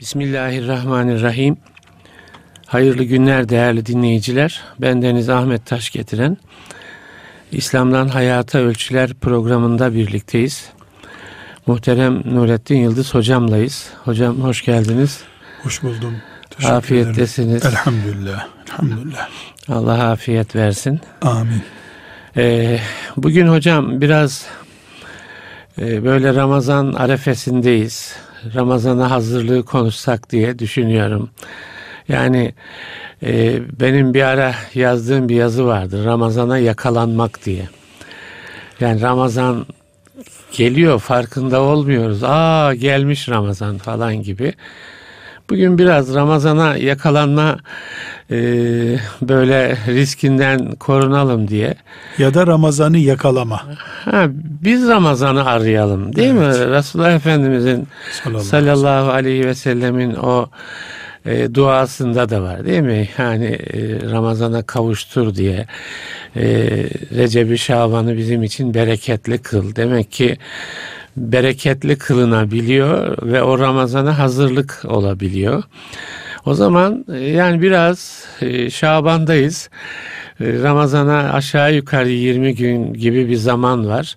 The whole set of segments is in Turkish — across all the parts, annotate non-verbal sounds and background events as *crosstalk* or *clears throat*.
Bismillahirrahmanirrahim. Hayırlı günler değerli dinleyiciler. Ben Deniz Ahmet Taş getiren İslam'dan Hayata Ölçüler programında birlikteyiz. Muhterem Nurettin Yıldız hocamlayız. Hocam hoş geldiniz. Hoş buldum. Teşekkür Afiyettesiniz. Ederim. Elhamdülillah. Elhamdülillah. Allah afiyet versin. Amin. Ee, bugün hocam biraz e, böyle Ramazan arefesindeyiz. Ramazan'a hazırlığı konuşsak diye düşünüyorum. Yani e, benim bir ara yazdığım bir yazı vardı. Ramazan'a yakalanmak diye. Yani Ramazan geliyor farkında olmuyoruz. Aa gelmiş Ramazan falan gibi. Bugün biraz Ramazan'a yakalanma e, böyle riskinden korunalım diye. Ya da Ramazan'ı yakalama. Ha, biz Ramazan'ı arayalım değil evet. mi? Resulullah Efendimizin sallallahu, sallallahu aleyhi ve sellemin o e, duasında da var değil mi? Yani e, Ramazan'a kavuştur diye e, Recep-i Şaban'ı bizim için bereketli kıl. Demek ki bereketli kılınabiliyor ve o Ramazan'a hazırlık olabiliyor. O zaman e, yani biraz e, Şaban'dayız. E, Ramazan'a aşağı yukarı 20 gün gibi bir zaman var.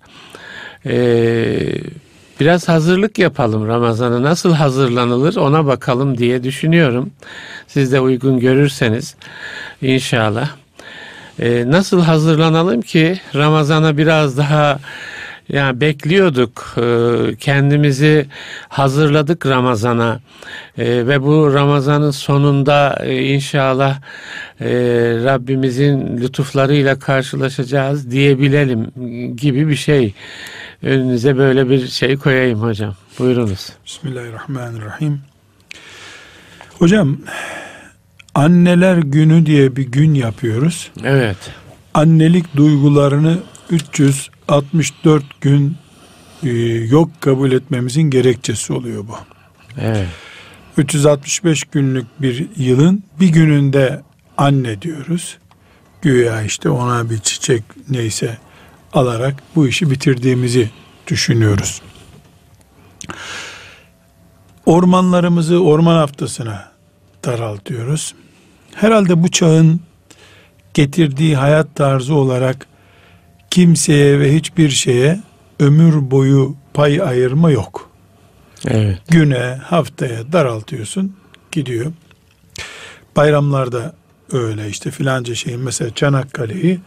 Biraz hazırlık yapalım Ramazan'a nasıl hazırlanılır ona bakalım diye düşünüyorum. Siz de uygun görürseniz inşallah. Nasıl hazırlanalım ki Ramazan'a biraz daha yani bekliyorduk ee, kendimizi hazırladık Ramazan'a. Ee, ve bu Ramazan'ın sonunda e, inşallah e, Rabbimizin lütuflarıyla karşılaşacağız diyebilelim gibi bir şey. Önünüze böyle bir şey koyayım hocam. Buyurunuz. Bismillahirrahmanirrahim. Hocam anneler günü diye bir gün yapıyoruz. Evet. Annelik duygularını 300 64 gün e, yok kabul etmemizin gerekçesi oluyor bu. Evet. 365 günlük bir yılın bir gününde anne diyoruz. Güya işte ona bir çiçek neyse alarak bu işi bitirdiğimizi düşünüyoruz. Ormanlarımızı orman haftasına daraltıyoruz. Herhalde bu çağın getirdiği hayat tarzı olarak kimseye ve hiçbir şeye ömür boyu pay ayırma yok. Evet. Güne, haftaya daraltıyorsun, gidiyor. Bayramlarda öyle işte filanca şeyin mesela Çanakkale'yi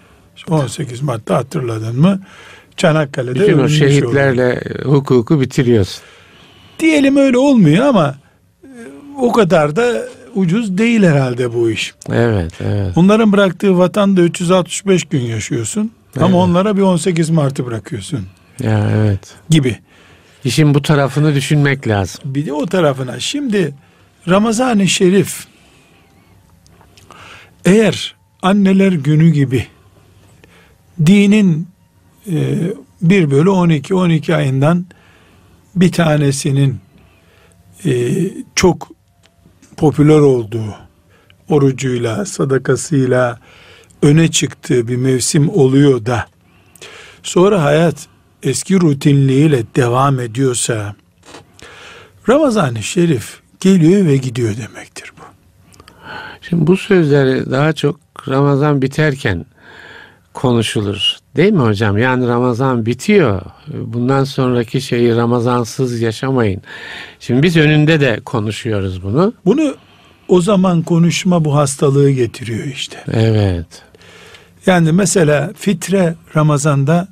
18 Mart'ta hatırladın mı? Çanakkale'de Bütün o şehitlerle oluyor. hukuku bitiriyorsun. Diyelim öyle olmuyor ama e, o kadar da ucuz değil herhalde bu iş. Evet, evet. Onların bıraktığı vatanda 365 gün yaşıyorsun. Evet. Ama onlara bir 18 Mart'ı bırakıyorsun. Ya evet. Gibi. İşin bu tarafını düşünmek lazım. Bir de o tarafına. Şimdi Ramazan-ı Şerif eğer anneler günü gibi dinin e, 1 bölü 12 12 ayından bir tanesinin e, çok popüler olduğu orucuyla, sadakasıyla, öne çıktığı bir mevsim oluyor da sonra hayat eski rutinliğiyle devam ediyorsa Ramazan-ı Şerif geliyor ve gidiyor demektir bu. Şimdi bu sözleri daha çok Ramazan biterken konuşulur. Değil mi hocam? Yani Ramazan bitiyor. Bundan sonraki şeyi Ramazansız yaşamayın. Şimdi biz önünde de konuşuyoruz bunu. Bunu o zaman konuşma bu hastalığı getiriyor işte. Evet. Yani mesela fitre Ramazan'da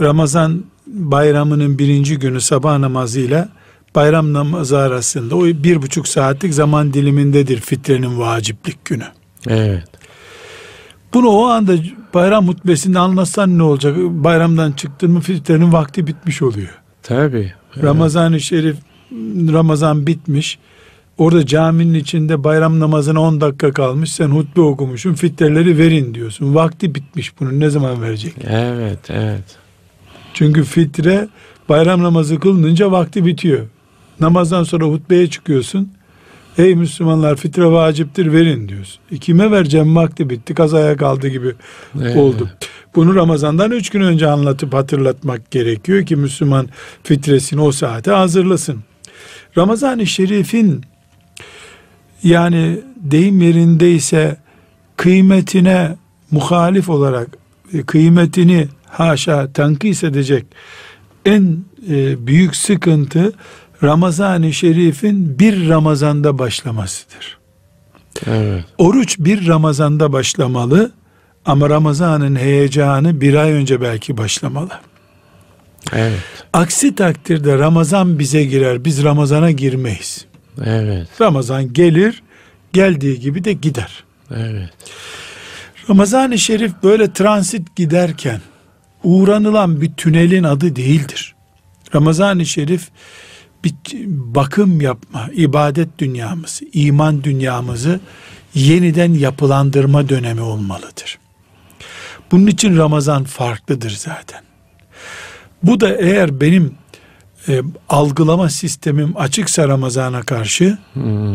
Ramazan bayramının birinci günü sabah namazıyla bayram namazı arasında o bir buçuk saatlik zaman dilimindedir fitrenin vaciplik günü. Evet. Bunu o anda bayram hutbesinde anlatsan ne olacak? Bayramdan çıktın mı fitrenin vakti bitmiş oluyor. Tabii. Evet. Ramazan-ı Şerif Ramazan bitmiş. Orada caminin içinde bayram namazına 10 dakika kalmış. Sen hutbe okumuşsun. Fitreleri verin diyorsun. Vakti bitmiş bunun. Ne zaman verecek? Evet, evet. Çünkü fitre bayram namazı kılınınca vakti bitiyor. Namazdan sonra hutbeye çıkıyorsun. Ey Müslümanlar fitre vaciptir verin diyorsun. E kime vereceğim vakti bitti kazaya kaldı gibi evet. oldu. Bunu Ramazan'dan üç gün önce anlatıp hatırlatmak gerekiyor ki Müslüman fitresini o saate hazırlasın. Ramazan-ı Şerif'in yani deyim yerindeyse kıymetine muhalif olarak e, kıymetini haşa tenkis edecek en e, büyük sıkıntı Ramazan-ı Şerif'in bir Ramazan'da başlamasıdır. Evet. Oruç bir Ramazan'da başlamalı ama Ramazan'ın heyecanı bir ay önce belki başlamalı. Evet. Aksi takdirde Ramazan bize girer, biz Ramazan'a girmeyiz. Evet. Ramazan gelir, geldiği gibi de gider. Evet. Ramazan-ı Şerif böyle transit giderken uğranılan bir tünelin adı değildir. Ramazan-ı Şerif bir bakım yapma, ibadet dünyamızı, iman dünyamızı yeniden yapılandırma dönemi olmalıdır. Bunun için Ramazan farklıdır zaten. Bu da eğer benim e, algılama sistemim açıksa Ramazan'a karşı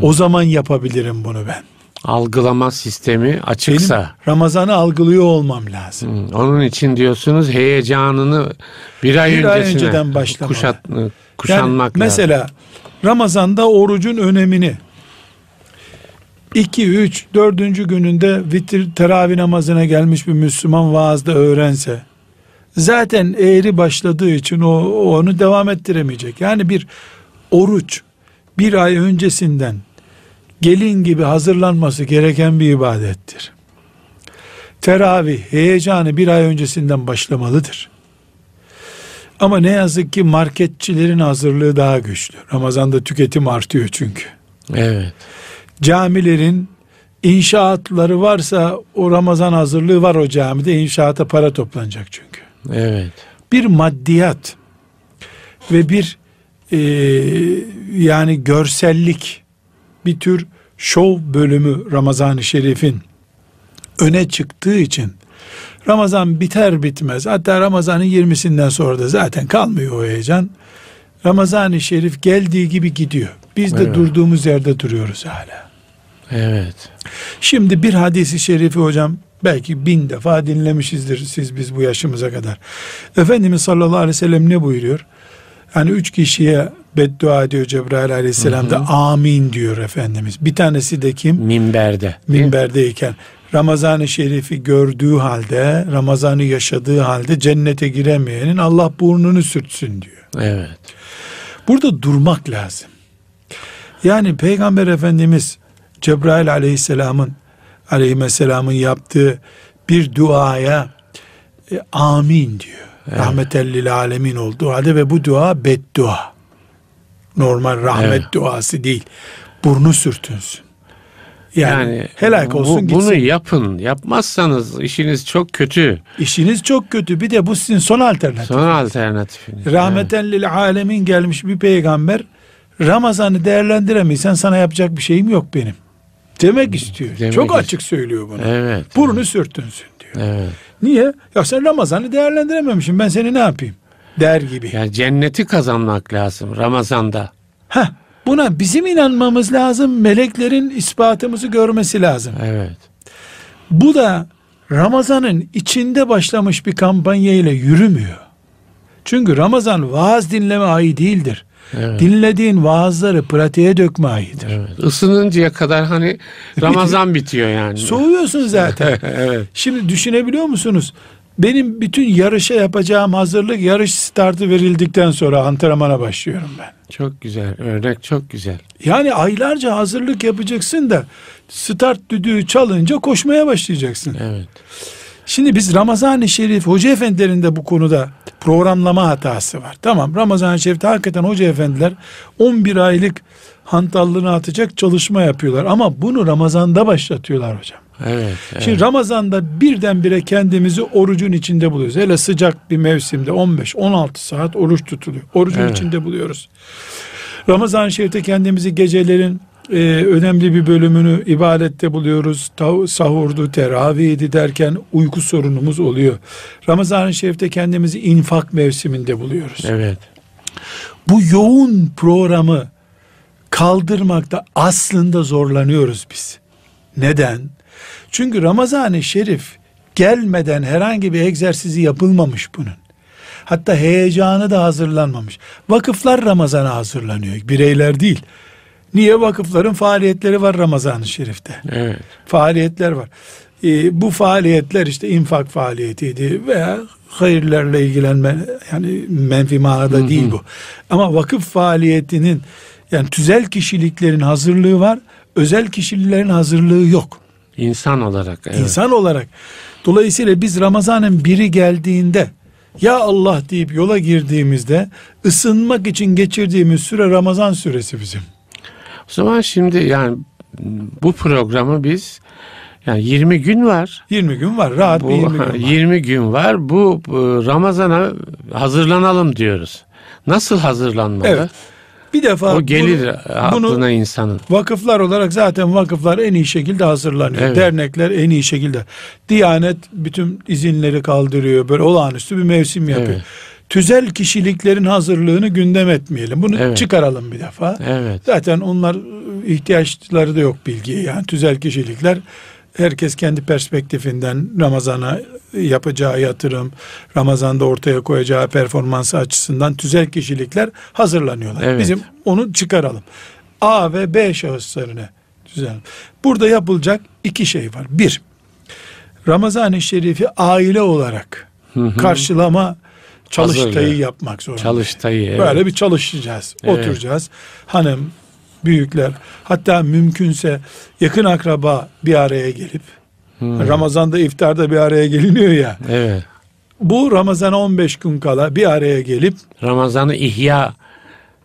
o zaman yapabilirim bunu ben. Algılama sistemi Benim açıksa. Ramazan'ı algılıyor olmam lazım. Hı, Onun için diyorsunuz heyecanını bir ay Bir ay önceden başlamalı. kuşat, kuşanmak yani lazım. mesela Ramazan'da orucun önemini 2, 3, 4. gününde vitir teravih namazına gelmiş bir Müslüman vaazda öğrense zaten eğri başladığı için o onu devam ettiremeyecek. Yani bir oruç bir ay öncesinden gelin gibi hazırlanması gereken bir ibadettir. Teravih heyecanı bir ay öncesinden başlamalıdır. Ama ne yazık ki marketçilerin hazırlığı daha güçlü. Ramazan'da tüketim artıyor çünkü. Evet. Camilerin inşaatları varsa o Ramazan hazırlığı var o camide inşaata para toplanacak çünkü. Evet. Bir maddiyat ve bir e, yani görsellik bir tür şov bölümü Ramazan-ı Şerif'in öne çıktığı için Ramazan biter bitmez hatta Ramazan'ın 20'sinden sonra da zaten kalmıyor o heyecan. Ramazan-ı Şerif geldiği gibi gidiyor. Biz de Evet. durduğumuz yerde duruyoruz hala. Evet. Şimdi bir hadisi şerifi hocam belki bin defa dinlemişizdir siz biz bu yaşımıza kadar. Efendimiz sallallahu aleyhi ve sellem ne buyuruyor? Hani üç kişiye beddua ediyor Cebrail aleyhisselam da amin diyor Efendimiz. Bir tanesi de kim? Minberde. Minberdeyken Ramazan-ı Şerif'i gördüğü halde, Ramazan'ı yaşadığı halde cennete giremeyenin Allah burnunu sürtsün diyor. Evet. Burada durmak lazım. Yani Peygamber Efendimiz Cebrail aleyhisselamın aleyhisselamın yaptığı bir duaya e, amin diyor. Rahmetellil alemin olduğu halde ve bu dua beddua. Normal rahmet Evet. duası değil. Burnu sürtünsün. Yani, Yani, helak bu- olsun Bunu gitsin. yapın. Yapmazsanız işiniz çok kötü. İşiniz çok kötü. Bir de bu sizin son alternatif. Son alternatifiniz. Rahmeten lil alemin gelmiş bir peygamber Ramazan'ı değerlendiremiysen sana yapacak bir şeyim yok benim. Demek istiyor. Demek Çok ist- açık söylüyor bunu. Evet. Burnu sürtünsün diyor. Evet. Niye? Ya sen Ramazan'ı değerlendirememişsin ben seni ne yapayım? Der gibi. Yani cenneti kazanmak lazım Ramazan'da. Heh, buna bizim inanmamız lazım. Meleklerin ispatımızı görmesi lazım. Evet. Bu da Ramazan'ın içinde başlamış bir kampanya ile yürümüyor. Çünkü Ramazan vaaz dinleme ayı değildir. Evet. Dinlediğin vaazları pratiğe dökme ayıdır. Evet. Isınıncaya kadar hani Ramazan bitiyor yani. Soğuyorsun *laughs* zaten. evet. Şimdi düşünebiliyor musunuz? Benim bütün yarışa yapacağım hazırlık yarış startı verildikten sonra antrenmana başlıyorum ben. Çok güzel. Örnek çok güzel. Yani aylarca hazırlık yapacaksın da start düdüğü çalınca koşmaya başlayacaksın. Evet. Şimdi biz Ramazan-ı Şerif hoca efendilerin de bu konuda programlama hatası var. Tamam Ramazan-ı Şerif'te hakikaten hoca efendiler 11 aylık hantallığını atacak çalışma yapıyorlar. Ama bunu Ramazan'da başlatıyorlar hocam. Evet. evet. Şimdi Ramazan'da birdenbire kendimizi orucun içinde buluyoruz. Hele sıcak bir mevsimde 15-16 saat oruç tutuluyor. Orucun Evet. içinde buluyoruz. Ramazan-ı Şerif'te kendimizi gecelerin e, önemli bir bölümünü ibadette buluyoruz. Tav- Sahurdu, teravihdi derken uyku sorunumuz oluyor. Ramazan-ı Şerif'te kendimizi infak mevsiminde buluyoruz. Evet. Bu yoğun programı kaldırmakta aslında zorlanıyoruz biz. Neden? Çünkü Ramazan-ı Şerif gelmeden herhangi bir egzersizi yapılmamış bunun. Hatta heyecanı da hazırlanmamış. Vakıflar Ramazan'a hazırlanıyor. Bireyler değil. Niye vakıfların faaliyetleri var Ramazan-ı Şerif'te? Evet. Faaliyetler var. Ee, bu faaliyetler işte infak faaliyetiydi veya hayırlarla ilgilenme yani menfi manada değil bu. Ama vakıf faaliyetinin yani tüzel kişiliklerin hazırlığı var. Özel kişilerin hazırlığı yok. İnsan olarak. Evet. İnsan olarak. Dolayısıyla biz Ramazan'ın biri geldiğinde ya Allah deyip yola girdiğimizde ısınmak için geçirdiğimiz süre Ramazan süresi bizim. O zaman şimdi yani bu programı biz yani 20 gün var. 20 gün var. Rahat Bu, bir 20 gün *laughs* var. 20 gün var. Bu, bu Ramazan'a hazırlanalım diyoruz. Nasıl hazırlanmalı? Evet. Bir defa O gelir bunu, bunu aklına insanın. vakıflar olarak zaten vakıflar en iyi şekilde hazırlanıyor. Evet. Dernekler en iyi şekilde. Diyanet bütün izinleri kaldırıyor. Böyle olağanüstü bir mevsim yapıyor. Evet. Tüzel kişiliklerin hazırlığını gündem etmeyelim. Bunu Evet. çıkaralım bir defa. Evet. Zaten onlar e, ihtiyaçları da yok bilgiye. Yani tüzel kişilikler herkes kendi perspektifinden Ramazan'a yapacağı yatırım, Ramazan'da ortaya koyacağı performansı açısından tüzel kişilikler hazırlanıyorlar. Evet. Bizim onu çıkaralım. A ve B şahıslarına düzenleyelim. Burada yapılacak iki şey var. Bir, Ramazan-ı Şerif'i aile olarak Hı hı. karşılama çalıştayı Hazırlıyor. yapmak zorunda. Çalıştayı. evet. Böyle bir çalışacağız. Evet. Oturacağız. Hanım, büyükler, hatta mümkünse yakın akraba bir araya gelip Hı. Ramazan'da iftarda bir araya geliniyor ya. Evet. Bu Ramazan'a 15 gün kala bir araya gelip Ramazan'ı ihya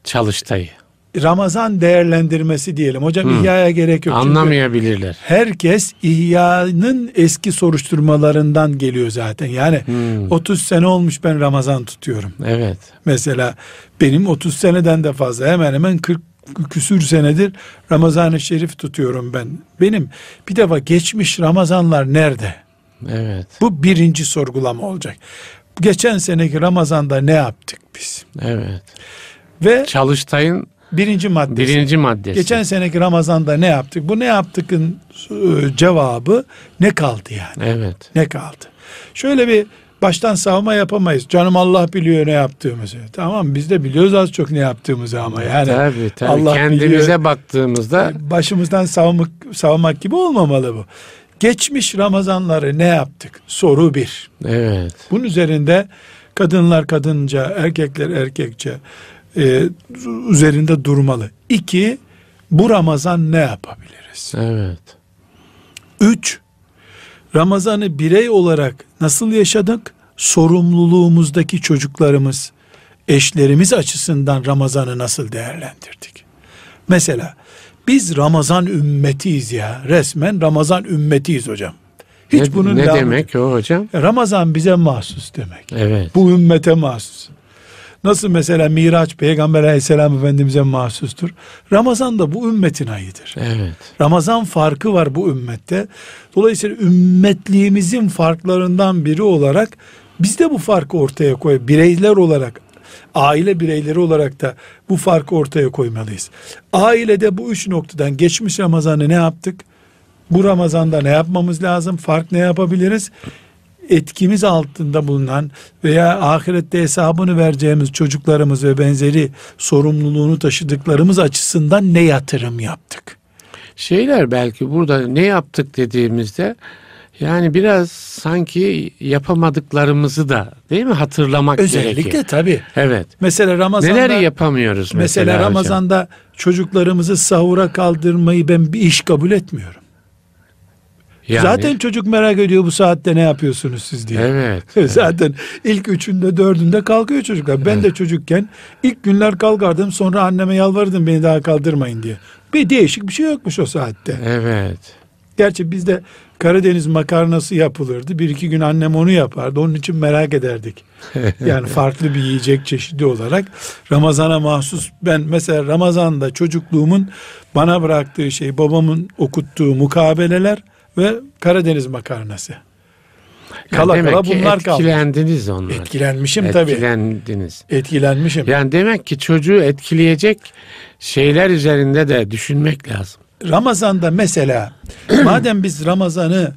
çalıştayı. Ramazan değerlendirmesi diyelim. Hocam Hı. ihyaya gerek yok. Çünkü Anlamayabilirler. herkes ihyanın eski soruşturmalarından geliyor zaten. Yani Hmm. 30 sene olmuş ben Ramazan tutuyorum. Evet. Mesela benim 30 seneden de fazla hemen hemen 40 küsür senedir Ramazan-ı Şerif tutuyorum ben. Benim bir defa geçmiş Ramazanlar nerede? Evet. Bu birinci sorgulama olacak. Geçen seneki Ramazan'da ne yaptık biz? Evet. Ve Çalıştayın birinci maddesi. birinci maddesi. Geçen seneki Ramazan'da ne yaptık? Bu ne yaptıkın e, cevabı ne kaldı yani? Evet. Ne kaldı? Şöyle bir baştan savma yapamayız. Canım Allah biliyor ne yaptığımızı. Tamam biz de biliyoruz az çok ne yaptığımızı ama yani tabii tabii. Allah Kendimize biliyor. baktığımızda başımızdan savmak, savmak gibi olmamalı bu. Geçmiş Ramazanları ne yaptık? Soru bir. evet. Bunun üzerinde kadınlar kadınca, erkekler erkekçe e, üzerinde durmalı. İki, bu Ramazan ne yapabiliriz? Evet. Üç, Ramazan'ı birey olarak nasıl yaşadık? Sorumluluğumuzdaki çocuklarımız, eşlerimiz açısından Ramazan'ı nasıl değerlendirdik? Mesela biz Ramazan ümmetiyiz ya. Resmen Ramazan ümmetiyiz hocam. Hiç ne, bunun ne demek o hocam? Ramazan bize mahsus demek. Evet. Bu ümmete mahsus. Nasıl mesela Miraç Peygamber aleyhisselam efendimize mahsustur. Ramazan da bu ümmetin ayıdır. Evet. Ramazan farkı var bu ümmette. Dolayısıyla ümmetliğimizin farklarından biri olarak biz de bu farkı ortaya koy bireyler olarak aile bireyleri olarak da bu farkı ortaya koymalıyız. Ailede bu üç noktadan geçmiş Ramazan'ı ne yaptık? Bu Ramazan'da ne yapmamız lazım? Fark ne yapabiliriz? Etkimiz altında bulunan veya ahirette hesabını vereceğimiz çocuklarımız ve benzeri sorumluluğunu taşıdıklarımız açısından ne yatırım yaptık? Şeyler belki burada ne yaptık dediğimizde yani biraz sanki yapamadıklarımızı da değil mi hatırlamak Özellikle gerekiyor. tabii. Evet. Mesela Ramazan'da Neler yapamıyoruz mesela, mesela hocam? Ramazan'da çocuklarımızı sahura kaldırmayı ben bir iş kabul etmiyorum. Yani, Zaten çocuk merak ediyor bu saatte ne yapıyorsunuz siz diye. evet. *laughs* Zaten ilk üçünde dördünde kalkıyor çocuklar. Ben de çocukken ilk günler kalkardım sonra anneme yalvarırdım beni daha kaldırmayın diye. Bir değişik bir şey yokmuş o saatte. Evet. Gerçi bizde Karadeniz makarnası yapılırdı. Bir iki gün annem onu yapardı. Onun için merak ederdik. *laughs* Yani farklı bir yiyecek çeşidi olarak Ramazan'a mahsus ben mesela Ramazan'da çocukluğumun bana bıraktığı şey babamın okuttuğu mukabeleler ve Karadeniz makarnası. Yani Kala demek kala ki bunlar kaldı. etkilendiniz onlar. Etkilenmişim tabii. Etkilendiniz. Etkilenmişim. Yani demek ki çocuğu etkileyecek şeyler üzerinde de düşünmek lazım. Ramazan'da mesela *clears throat* madem biz Ramazan'ı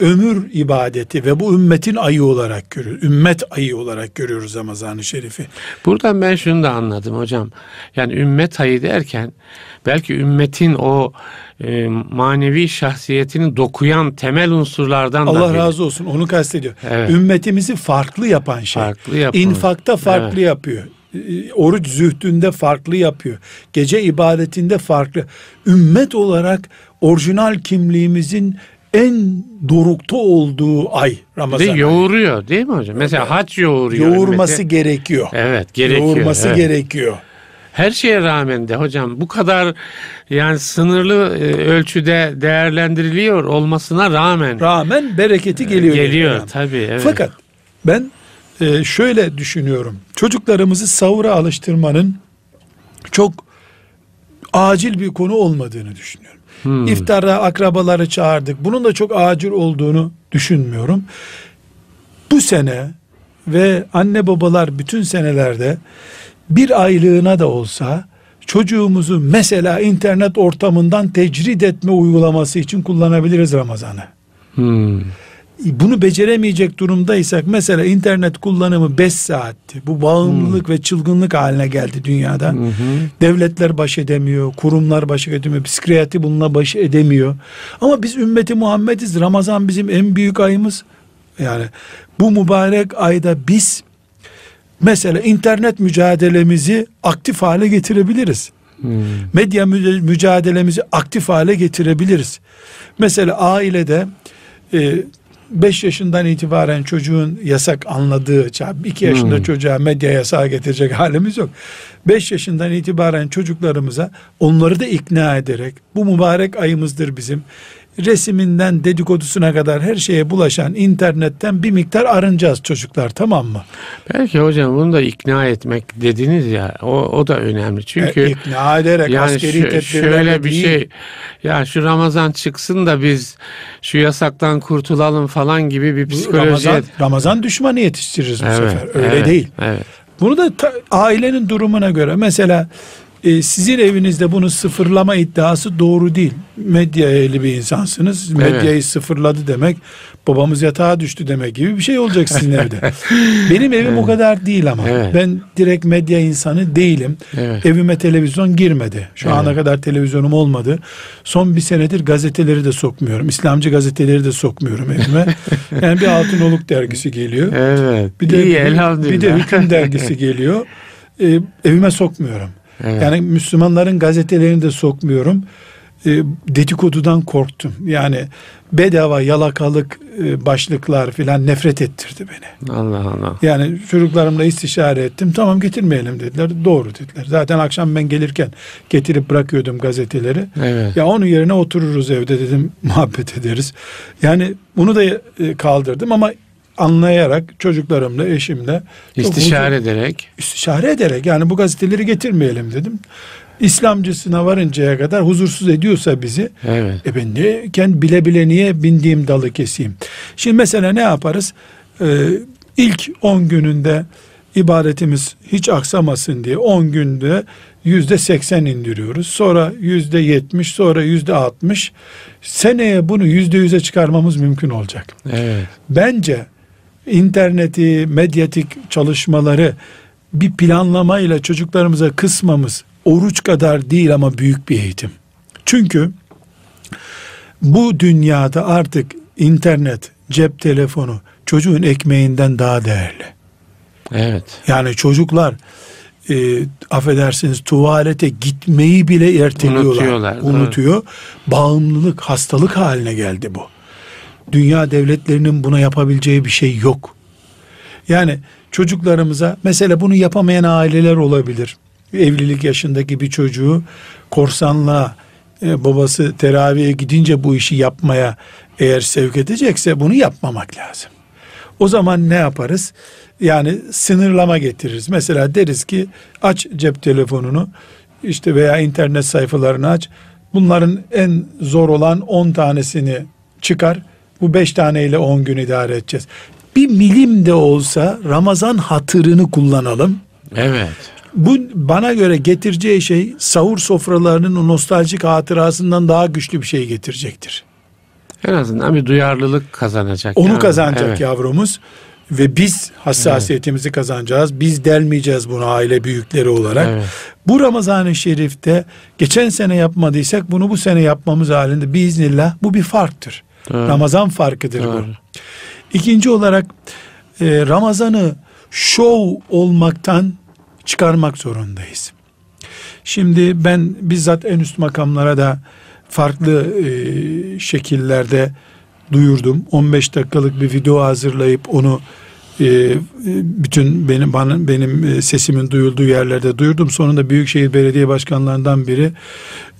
ömür ibadeti ve bu ümmetin ayı olarak görüyoruz. Ümmet ayı olarak görüyoruz Ramazan-ı Şerif'i. Buradan ben şunu da anladım hocam. Yani ümmet ayı derken belki ümmetin o e, manevi şahsiyetini dokuyan temel unsurlardan da Allah biri. razı olsun onu kastediyor. Evet. Ümmetimizi farklı yapan şey. Farklı yapan. İnfakta farklı Evet. yapıyor. Ee, Oruç zühdünde farklı yapıyor. Gece ibadetinde farklı. Ümmet olarak orijinal kimliğimizin en dorukta olduğu ay Bir de Ramazan. ayı. yoğuruyor değil mi hocam? Mesela hac yoğuruyor. Yoğurması ümmeti. gerekiyor. Evet gerekiyor. Yoğurması evet. gerekiyor. Her şeye rağmen de hocam bu kadar yani sınırlı e, ölçüde değerlendiriliyor olmasına rağmen Rağmen bereketi geliyor. geliyor Yani. tabii. Evet. Fakat ben e, şöyle düşünüyorum. Çocuklarımızı sahura alıştırmanın çok acil bir konu olmadığını düşünüyorum. Hmm. İftara akrabaları çağırdık. Bunun da çok acil olduğunu düşünmüyorum. Bu sene ve anne babalar bütün senelerde bir aylığına da olsa çocuğumuzu mesela internet ortamından tecrid etme uygulaması için kullanabiliriz Ramazan'ı Hmm. Bunu beceremeyecek durumdaysak mesela internet kullanımı 5 saatti. Bu bağımlılık ve çılgınlık haline geldi dünyada. Hı. Devletler baş edemiyor, kurumlar baş edemiyor, psikiyatri bununla baş edemiyor. Ama biz ümmeti Muhammediz. Ramazan bizim en büyük ayımız. Yani bu mübarek ayda biz mesela internet mücadelemizi aktif hale getirebiliriz Hmm. medya mü- mücadelemizi aktif hale getirebiliriz. Mesela ailede 5 yaşından itibaren çocuğun yasak anladığı, 2 yaşında Hmm. çocuğa medya yasağı getirecek halimiz yok. 5 yaşından itibaren çocuklarımıza onları da ikna ederek bu mübarek ayımızdır bizim. Resiminden dedikodusuna kadar her şeye bulaşan internetten bir miktar arınacağız çocuklar tamam mı? Belki hocam bunu da ikna etmek dediniz ya o, o da önemli. Çünkü E, ikna ederek yani askeri şu- şöyle bir değil. şey ya şu Ramazan çıksın da biz şu yasaktan kurtulalım falan gibi bir psikoloji. Ramazan, Ramazan düşmanı yetiştiririz bu Evet, sefer. Öyle evet, değil. Evet. Bunu da ta- ailenin durumuna göre mesela e, sizin evinizde bunu sıfırlama iddiası doğru değil. Medya ehli bir insansınız. Evet. Medyayı sıfırladı demek babamız yatağa düştü demek gibi bir şey olacak sizin *laughs* evde. Benim evim o kadar değil ama. Evet. Ben direkt medya insanı değilim. Evet. Evime televizyon girmedi. Şu Evet. ana kadar televizyonum olmadı. Son bir senedir gazeteleri de sokmuyorum. İslamcı gazeteleri de sokmuyorum evime. *laughs* yani bir Altınoluk dergisi geliyor. Evet. Bir de İyi, bir, bir de hüküm dergisi geliyor. Ee, *laughs* evime sokmuyorum. Evet. Yani Müslümanların gazetelerini de sokmuyorum. Ee, dedikodudan korktum. Yani bedava yalakalık e, başlıklar filan nefret ettirdi beni. Allah Allah. Yani çocuklarımla istişare ettim. Tamam getirmeyelim dediler. Doğru dediler. Zaten akşam ben gelirken getirip bırakıyordum gazeteleri. Evet. Ya onun yerine otururuz evde dedim *laughs* muhabbet ederiz. Yani bunu da e, kaldırdım ama anlayarak çocuklarımla eşimle İstişare huzur- ederek. istişare ederek yani bu gazeteleri getirmeyelim dedim. İslamcısına varıncaya kadar huzursuz ediyorsa bizi Evet. e ben ne, kendi bile bile niye bindiğim dalı keseyim. Şimdi mesela ne yaparız? Ee, ilk 10 gününde ibadetimiz hiç aksamasın diye 10 günde yüzde 80 indiriyoruz. Sonra yüzde 70 sonra yüzde 60 seneye bunu yüzde 100'e çıkarmamız mümkün olacak. Evet. Bence interneti, medyatik çalışmaları bir planlamayla çocuklarımıza kısmamız oruç kadar değil ama büyük bir eğitim. Çünkü bu dünyada artık internet, cep telefonu çocuğun ekmeğinden daha değerli. Evet. Yani çocuklar e, affedersiniz tuvalete gitmeyi bile erteliyorlar. Unutuyor. Bağımlılık, hastalık haline geldi bu. Dünya devletlerinin buna yapabileceği bir şey yok. Yani çocuklarımıza mesela bunu yapamayan aileler olabilir. Evlilik yaşındaki bir çocuğu korsanlığa e, babası teraviye gidince bu işi yapmaya eğer sevk edecekse bunu yapmamak lazım. O zaman ne yaparız? Yani sınırlama getiririz. Mesela deriz ki aç cep telefonunu işte veya internet sayfalarını aç. Bunların en zor olan 10 tanesini çıkar. Bu 5 taneyle 10 gün idare edeceğiz. Bir milim de olsa Ramazan hatırını kullanalım. Evet. Bu bana göre getireceği şey sahur sofralarının o nostaljik hatırasından daha güçlü bir şey getirecektir. En azından bir duyarlılık kazanacak. Onu yani. kazanacak Evet. yavrumuz ve biz hassasiyetimizi kazanacağız. Biz delmeyeceğiz bunu aile büyükleri olarak. Evet. Bu Ramazan-ı Şerif'te geçen sene yapmadıysak bunu bu sene yapmamız halinde biiznillah bu bir farktır. Doğru. Ramazan farkıdır bu. Doğru. İkinci olarak e, Ramazan'ı şov olmaktan çıkarmak zorundayız. Şimdi ben bizzat en üst makamlara da farklı e, şekillerde duyurdum. 15 dakikalık bir video hazırlayıp onu e, e, bütün benim bana, benim e, sesimin duyulduğu yerlerde duyurdum. Sonunda Büyükşehir Belediye Başkanlarından biri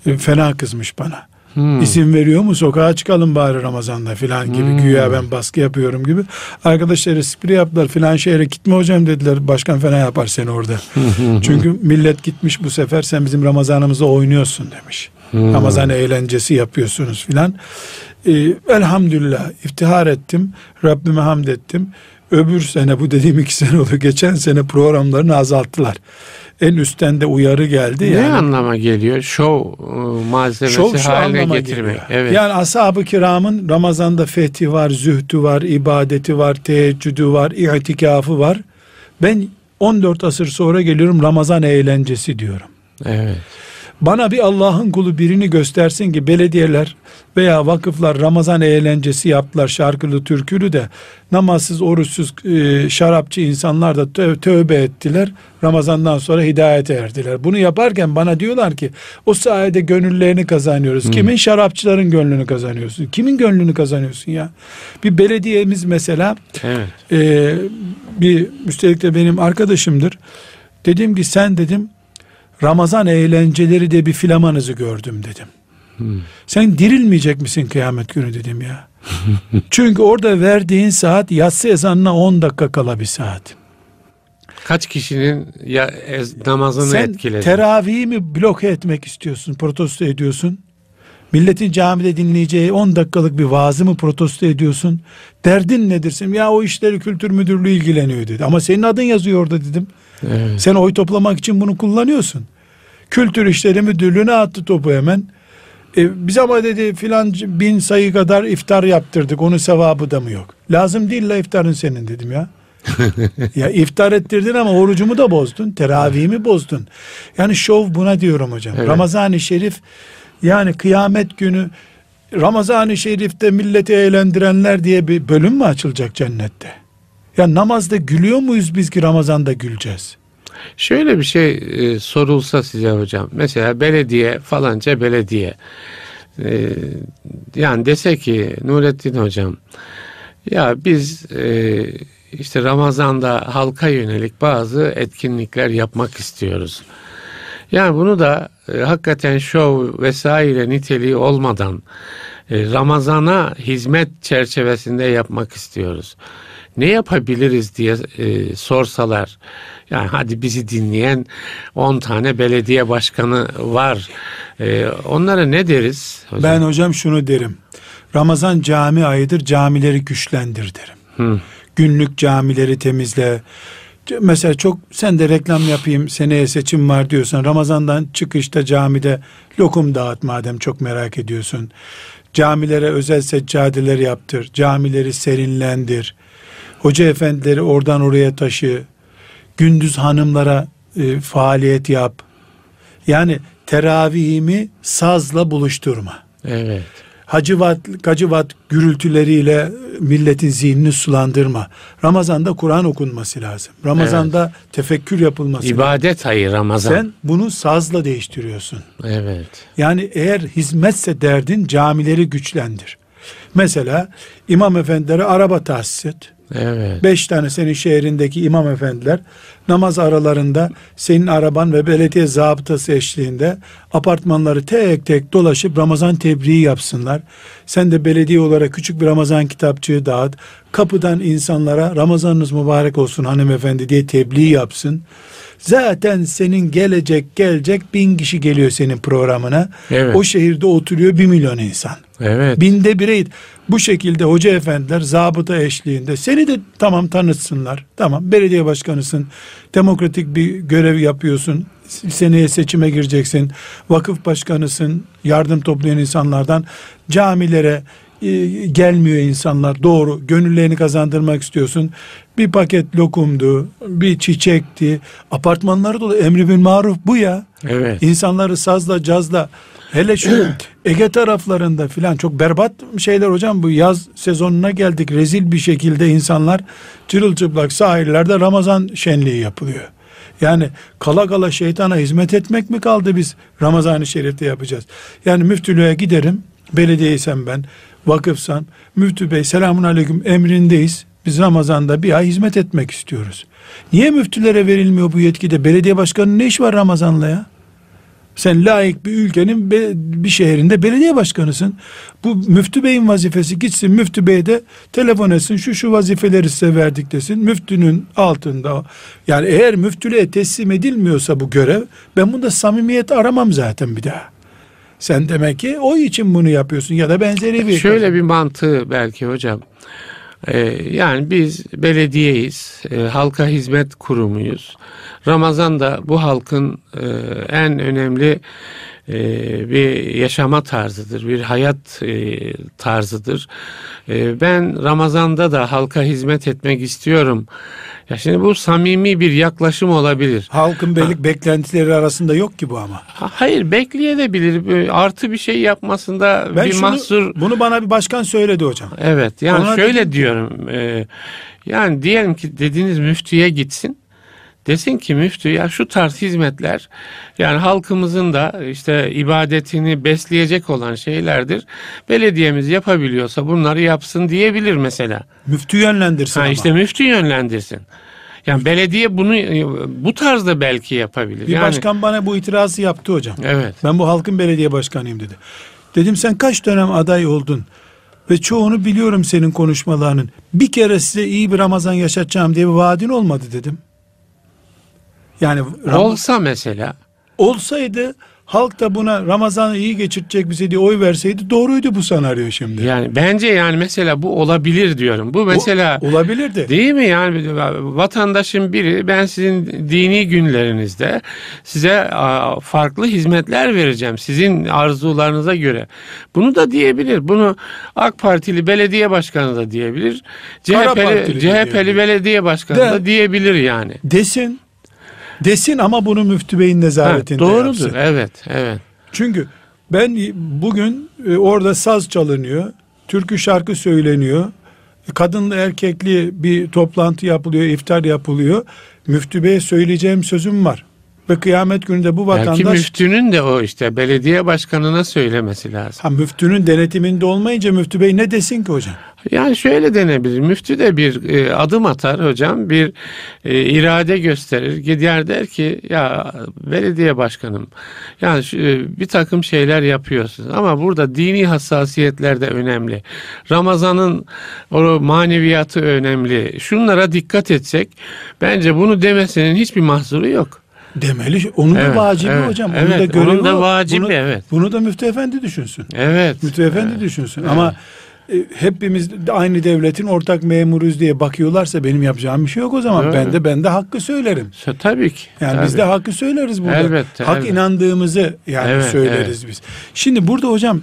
e, fena kızmış bana. Hmm. İsim veriyor mu sokağa çıkalım bari Ramazan'da filan gibi Hmm. güya ben baskı yapıyorum gibi. Arkadaşlar espri yaptılar filan şehre gitme hocam dediler. Başkan fena yapar seni orada. *laughs* Çünkü millet gitmiş bu sefer sen bizim Ramazanımızda oynuyorsun demiş. Hmm. Ramazan eğlencesi yapıyorsunuz filan. Ee, elhamdülillah iftihar ettim. Rabbime hamd ettim. Öbür sene bu dediğim iki sene oldu. Geçen sene programlarını azalttılar. En üstten de uyarı geldi. Ne yani. anlama geliyor? Şov e, malzemesi Şov şu haline getirmek. geliyor. Evet. Yani ashab-ı kiramın Ramazan'da fethi var, zühdü var, ibadeti var, teheccüdü var, itikafı var. Ben 14 asır sonra geliyorum Ramazan eğlencesi diyorum. evet. Bana bir Allah'ın kulu birini göstersin ki belediyeler veya vakıflar Ramazan eğlencesi yaptılar şarkılı türkülü de namazsız oruçsuz e, şarapçı insanlar da tö- tövbe ettiler Ramazandan sonra hidayete erdiler. Bunu yaparken bana diyorlar ki o sayede gönüllerini kazanıyoruz. Kimin şarapçıların gönlünü kazanıyorsun? Kimin gönlünü kazanıyorsun ya? Bir belediyemiz mesela Evet. ee, bir üstelik de benim arkadaşımdır. Dedim ki sen dedim Ramazan eğlenceleri de bir filamanızı gördüm dedim. Hmm. Sen dirilmeyecek misin kıyamet günü dedim ya. *laughs* Çünkü orada verdiğin saat yatsı ezanına 10 dakika kala bir saat. Kaç kişinin ya ez- namazını Sen etkiledi? teravihi mi bloke etmek istiyorsun, protesto ediyorsun? Milletin camide dinleyeceği 10 dakikalık bir vaazı mı protesto ediyorsun? Derdin nedir? Ya o işleri kültür müdürlüğü ilgileniyor dedi. Ama senin adın yazıyor orada dedim. Evet. Sen oy toplamak için bunu kullanıyorsun. Kültür İşleri Müdürlüğü'ne attı topu hemen. E, biz ama dedi filan bin sayı kadar iftar yaptırdık. Onun sevabı da mı yok? Lazım değil la iftarın senin dedim ya. *laughs* ya iftar ettirdin ama orucumu da bozdun. Teravihimi bozdun. Yani şov buna diyorum hocam. Evet. Ramazan-ı Şerif yani kıyamet günü Ramazan-ı Şerif'te milleti eğlendirenler diye bir bölüm mü açılacak cennette? Ya namazda gülüyor muyuz biz ki Ramazan'da güleceğiz? Şöyle bir şey e, sorulsa size hocam. Mesela belediye falanca belediye. E, yani dese ki Nurettin hocam ya biz e, işte Ramazan'da halka yönelik bazı etkinlikler yapmak istiyoruz. Yani bunu da e, hakikaten şov vesaire niteliği olmadan e, Ramazan'a hizmet çerçevesinde yapmak istiyoruz. Ne yapabiliriz diye e, sorsalar yani hadi bizi dinleyen 10 tane belediye başkanı var. E, onlara ne deriz? hocam? Ben hocam şunu derim. Ramazan cami ayıdır, camileri güçlendir derim. Hı, Günlük camileri temizle. Mesela çok sen de reklam yapayım seneye seçim var diyorsan Ramazan'dan çıkışta camide lokum dağıt madem çok merak ediyorsun. Camilere özel seccadeler yaptır. Camileri serinlendir. Hoca efendileri oradan oraya taşı. Gündüz hanımlara e, faaliyet yap. Yani teravihimi sazla buluşturma. evet. Hacıvat, gacıvat gürültüleriyle milletin zihnini sulandırma. Ramazan'da Kur'an okunması lazım. Ramazan'da tefekkür yapılması lazım. İbadet ayı Ramazan. Sen bunu sazla değiştiriyorsun. Evet. Yani eğer hizmetse derdin camileri güçlendir. Mesela imam efendilere araba tahsis et. Evet. Beş tane senin şehrindeki imam efendiler namaz aralarında senin araban ve belediye zabıtası eşliğinde apartmanları tek tek dolaşıp Ramazan tebriği yapsınlar. Sen de belediye olarak küçük bir Ramazan kitapçığı dağıt. Kapıdan insanlara Ramazanınız mübarek olsun hanımefendi diye tebliğ yapsın. Zaten senin gelecek gelecek bin kişi geliyor senin programına. Evet. O şehirde oturuyor bir milyon insan. Evet. Binde bire bu şekilde hoca efendiler zabıta eşliğinde seni de tamam tanıtsınlar. Tamam belediye başkanısın. Demokratik bir görev yapıyorsun. Seneye seçime gireceksin. Vakıf başkanısın. Yardım toplayan insanlardan camilere e, gelmiyor insanlar doğru gönüllerini kazandırmak istiyorsun bir paket lokumdu bir çiçekti apartmanları dolu emri bil maruf bu ya Evet. insanları sazla cazla hele şu *clears throat* Ege taraflarında filan çok berbat şeyler hocam bu yaz sezonuna geldik rezil bir şekilde insanlar çırılçıplak sahillerde Ramazan şenliği yapılıyor. Yani kala kala şeytana hizmet etmek mi kaldı biz Ramazan-ı Şerif'te yapacağız. Yani müftülüğe giderim belediyeysem ben vakıfsam müftü bey selamun aleyküm emrindeyiz. Biz Ramazan'da bir ay hizmet etmek istiyoruz. Niye müftülere verilmiyor bu yetkide? Belediye başkanının ne iş var Ramazan'la ya? Sen layık bir ülkenin bir şehrinde belediye başkanısın. Bu müftü beyin vazifesi gitsin müftü bey de telefon etsin şu şu vazifeleri size verdik desin. Müftünün altında yani eğer müftülüğe teslim edilmiyorsa bu görev ben bunda samimiyet aramam zaten bir daha. Sen demek ki o için bunu yapıyorsun ya da benzeri bir Şöyle bir mantığı belki hocam. Ee, yani biz belediyeyiz, e, halka hizmet kurumuyuz. Ramazan da bu halkın e, en önemli e, bir yaşama tarzıdır, bir hayat e, tarzıdır. E, ben Ramazan'da da halka hizmet etmek istiyorum. Ya şimdi bu samimi bir yaklaşım olabilir. halkın belik beklentileri arasında yok ki bu ama. Ha- Hayır bekleyebilir. Böyle Artı bir şey yapmasında Ben bir şunu, mahsur bunu bana bir başkan söyledi hocam. Evet yani Ona şöyle dedim diyorum e, yani diyelim ki dediğiniz müftüye gitsin desin ki müftü ya şu tarz hizmetler yani halkımızın da işte ibadetini besleyecek olan şeylerdir. Belediyemiz yapabiliyorsa bunları yapsın diyebilir mesela. Müftü yönlendirsin Ha ama. işte müftü yönlendirsin. Yani belediye bunu e, bu tarzda belki yapabilir. bir yani, başkan bana bu itirazı yaptı hocam. Evet. Ben bu halkın belediye başkanıyım dedi. Dedim sen kaç dönem aday oldun? Ve çoğunu biliyorum senin konuşmalarının. Bir kere size iyi bir Ramazan yaşatacağım diye bir vaadin olmadı dedim. Yani Ram- Olsa mesela olsaydı halk da buna Ramazan'ı iyi geçirecek bize diye oy verseydi doğruydu bu senaryo şimdi. yani bence yani mesela bu olabilir diyorum. Bu mesela O- olabilirdi. Değil mi yani vatandaşın biri ben sizin dini günlerinizde size farklı hizmetler vereceğim sizin arzularınıza göre. Bunu da diyebilir. Bunu AK Partili belediye başkanı da diyebilir. CHP'li, CHP'li diyebilir. belediye başkanı De. da diyebilir yani. Desin. Desin ama bunu müftü beyin Ha, nezaretinde doğrudur. yapsın. Evet, evet. Çünkü ben bugün e, orada saz çalınıyor, türkü şarkı söyleniyor, kadınlı erkekli bir toplantı yapılıyor, iftar yapılıyor. Müftü Bey'e söyleyeceğim sözüm var. Ve kıyamet gününde bu Belki vatandaş müftünün de o işte belediye başkanına söylemesi lazım. ha, müftünün denetiminde olmayınca müftü bey ne desin ki hocam? Yani şöyle denebilir. Müftü de bir e, adım atar hocam. Bir e, irade gösterir. Gider der ki ya belediye başkanım yani şu, e, bir takım şeyler yapıyorsunuz ama burada dini hassasiyetler de önemli. Ramazan'ın o maneviyatı önemli. Şunlara dikkat etsek bence bunu demesinin hiçbir mahzuru yok. Demeli. Onun da Evet, vacibi evet, hocam. evet, onun da görevi onun da vacibi, bunu, evet. Bunu da müftü efendi düşünsün. Evet. Müftü efendi düşünsün. Ama e, hepimiz de aynı devletin ortak memuruyuz diye bakıyorlarsa benim yapacağım bir şey yok o zaman. Doğru. Ben de ben de hakkı söylerim. Tabii ki. Yani tabii. biz de hakkı söyleriz burada. Elbette, Hak elbette. inandığımızı yani Evet, söyleriz biz. Şimdi burada hocam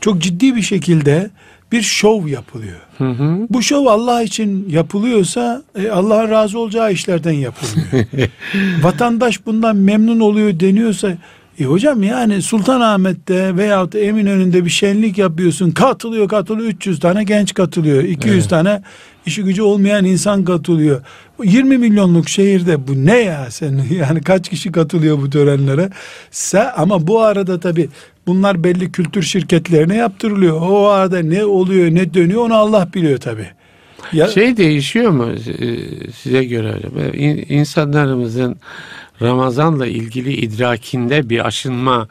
çok ciddi bir şekilde bir şov yapılıyor. Hı hı. Bu şov Allah için yapılıyorsa e, Allah'a razı olacağı işlerden yapılmıyor. *laughs* Vatandaş bundan memnun oluyor deniyorsa e hocam yani Sultanahmet'te veyahut Eminönü'nde bir şenlik yapıyorsun. Katılıyor katılıyor 300 tane genç katılıyor. 200 tane işi gücü olmayan insan katılıyor. Bu 20 milyonluk şehirde bu ne ya sen *laughs* yani kaç kişi katılıyor bu törenlere? Sen, ama bu arada tabi bunlar belli kültür şirketlerine yaptırılıyor. O arada ne oluyor ne dönüyor onu Allah biliyor tabi. Ya, Şey değişiyor mu e, size göre in- İnsanlarımızın Ramazan'la ilgili idrakinde bir aşınma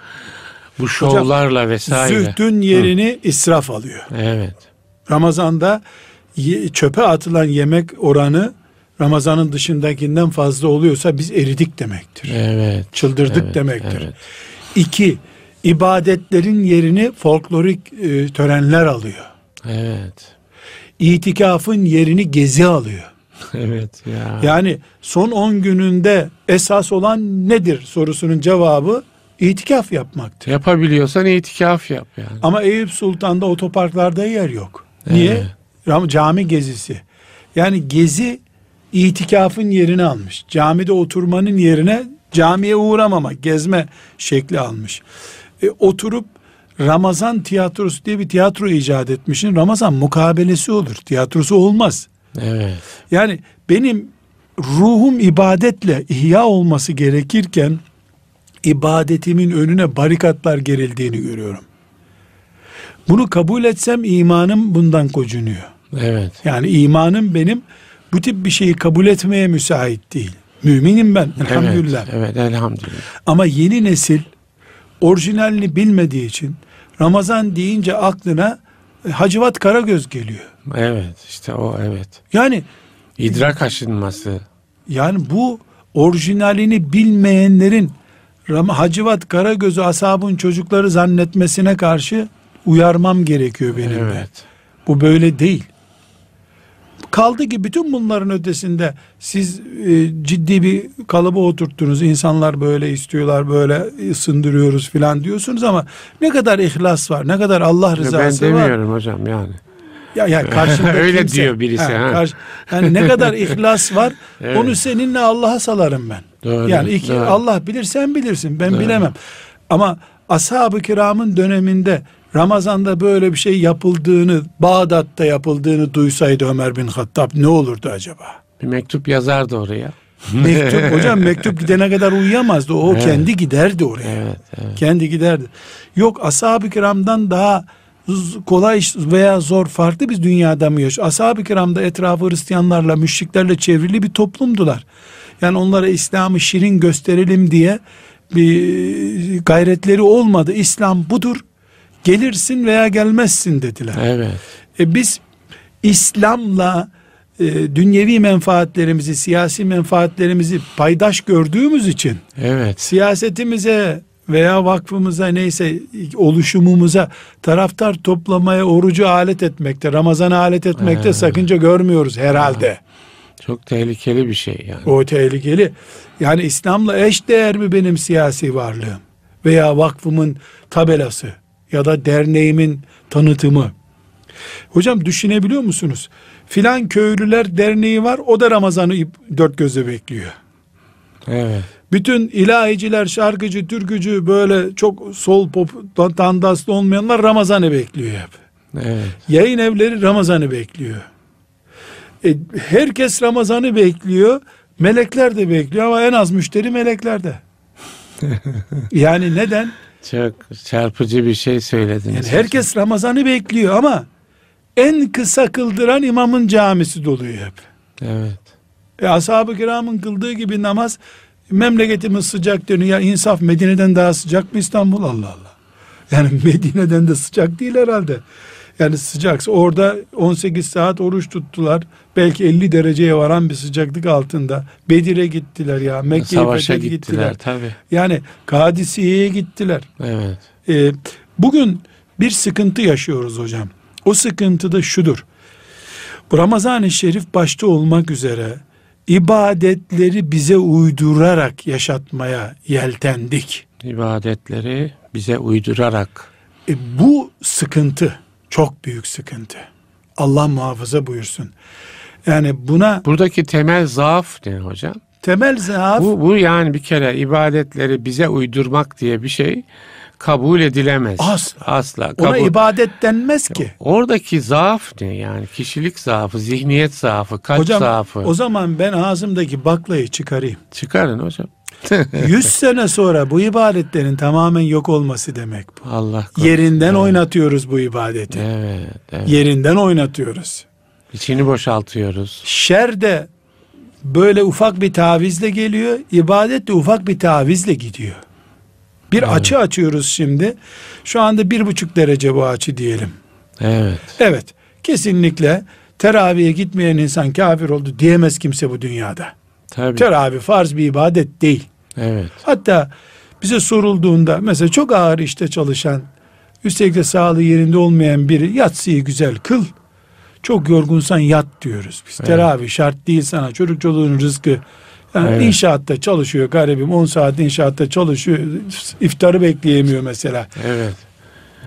bu şovlarla vesaire. zühdün yerini israf alıyor. Evet. Ramazan'da çöpe atılan yemek oranı Ramazan'ın dışındakinden fazla oluyorsa biz eridik demektir. Evet. Çıldırdık evet, demektir. evet. İki, ibadetlerin yerini folklorik e, törenler alıyor. Evet. İtikafın yerini gezi alıyor. *laughs* Evet ya. Yani son 10 gününde esas olan nedir sorusunun cevabı itikaf yapmaktır. Yapabiliyorsan itikaf yap yani. Ama Eyüp Sultan'da otoparklarda yer yok. Niye? Evet. Cami gezisi. Yani gezi itikafın yerini almış. Camide oturmanın yerine camiye uğramama, gezme şekli almış. E, oturup Ramazan tiyatrosu diye bir tiyatro icat etmişsin. Ramazan mukabelesi olur. Tiyatrosu olmaz. Evet. Yani benim ruhum ibadetle ihya olması gerekirken ibadetimin önüne barikatlar gerildiğini görüyorum. Bunu kabul etsem imanım bundan kocunuyor. Evet. Yani imanım benim bu tip bir şeyi kabul etmeye müsait değil. Müminim ben elhamdülillah. Evet, evet elhamdülillah. Ama yeni nesil orijinalini bilmediği için Ramazan deyince aklına e, Hacivat Karagöz geliyor. Evet işte o evet. Yani İdrak aşınması. Yani bu orijinalini bilmeyenlerin Hacivat Karagöz'ü asabın çocukları zannetmesine karşı uyarmam gerekiyor benim de. Evet. Bu böyle değil. Kaldı ki bütün bunların ötesinde siz e, ciddi bir kalıba oturttunuz. İnsanlar böyle istiyorlar, böyle ısındırıyoruz filan diyorsunuz ama ne kadar ihlas var, ne kadar Allah Ben rızası var. demiyorum hocam yani. Ya, ya *laughs* karşında Öyle kimse- diyor birisi, ha. karşı- yani ne kadar *laughs* ihlas var Evet. onu seninle Allah'a salarım ben. Doğru, yani iki, doğru. Allah bilir sen bilirsin ben Doğru. bilemem. Ama ashab-ı kiramın döneminde Ramazan'da böyle bir şey yapıldığını, Bağdat'ta yapıldığını duysaydı Ömer bin Hattab ne olurdu acaba? Bir mektup yazardı oraya. Mektup *laughs* hocam mektup gidene kadar uyuyamazdı. O Evet. kendi giderdi oraya. Evet, evet. Kendi giderdi. Yok ashab-ı kiramdan daha kolay veya zor farklı bir dünyada mı yaşıyor? Ashab-ı kiramda etrafı Hristiyanlarla, müşriklerle çevrili bir toplumdular. Yani onlara İslam'ı şirin gösterelim diye bir gayretleri olmadı. İslam budur. Gelirsin veya gelmezsin dediler. Evet. E biz İslam'la e, dünyevi menfaatlerimizi, siyasi menfaatlerimizi paydaş gördüğümüz için Evet. siyasetimize veya vakfımıza neyse oluşumumuza taraftar toplamaya orucu alet etmekte, Ramazan'ı alet etmekte Ee. sakınca görmüyoruz herhalde. Çok tehlikeli bir şey yani. O tehlikeli. Yani İslam'la eş değer mi benim siyasi varlığım veya vakfımın tabelası ya da derneğimin tanıtımı? Hocam düşünebiliyor musunuz? Filan köylüler derneği var o da Ramazan'ı dört gözle bekliyor. Evet. Bütün ilahiciler, şarkıcı, türkücü böyle çok sol pop tandaslı olmayanlar Ramazan'ı bekliyor hep. Evet. Yayın evleri Ramazan'ı bekliyor. E, herkes Ramazan'ı bekliyor. Melekler de bekliyor ama en az müşteri meleklerde. *laughs* yani neden? Çok çarpıcı bir şey söylediniz. Yani herkes Ramazan'ı bekliyor ama en kısa kıldıran imamın camisi doluyor hep. Evet. E, ashab-ı kiramın kıldığı gibi namaz memleketimiz sıcak dönüyor. Ya insaf Medine'den daha sıcak mı İstanbul Allah Allah. Yani *laughs* Medine'den de sıcak değil herhalde. Yani sıcaksa orada 18 saat oruç tuttular. Belki 50 dereceye varan bir sıcaklık altında. Bedir'e gittiler ya. Mekke'ye Savaşa fethe gittiler, tabii. Yani Kadisiye'ye gittiler. Evet. Ee, bugün bir sıkıntı yaşıyoruz hocam. O sıkıntı da şudur. Bu Ramazan-ı Şerif başta olmak üzere ibadetleri bize uydurarak yaşatmaya yeltendik. İbadetleri bize uydurarak. E, bu sıkıntı çok büyük sıkıntı. Allah muhafaza buyursun. Yani buna Buradaki temel zaaf ne hocam? temel zaaf Bu, bu yani bir kere ibadetleri bize uydurmak diye bir şey kabul edilemez. Asla. Asla. ona Kabul- ibadet denmez ki. Oradaki zaaf ne yani? Kişilik zaafı, zihniyet zaafı, kalp Hocam zaafı. o zaman ben ağzımdaki baklayı çıkarayım. Çıkarın hocam. *laughs* 100 sene sonra bu ibadetlerin tamamen yok olması demek bu. Allah korusun. Yerinden oynatıyoruz bu ibadeti. Evet, evet. Yerinden oynatıyoruz. İçini boşaltıyoruz. Şer de böyle ufak bir tavizle geliyor. ibadet de ufak bir tavizle gidiyor. Bir açı açıyoruz şimdi. Şu anda bir buçuk derece bu açı diyelim. Evet. Evet. Kesinlikle teraviye gitmeyen insan kafir oldu diyemez kimse bu dünyada. Tabii. Teravih farz bir ibadet değil. Evet. Hatta bize sorulduğunda mesela çok ağır işte çalışan, üstelik de sağlığı yerinde olmayan biri yatsıyı güzel kıl. Çok yorgunsan yat diyoruz biz. Evet. Teravih şart değil sana. Çocuk çoluğun rızkı Yani Evet. inşaatta çalışıyor garibim 10 saat inşaatta çalışıyor. iftarı bekleyemiyor mesela. Evet.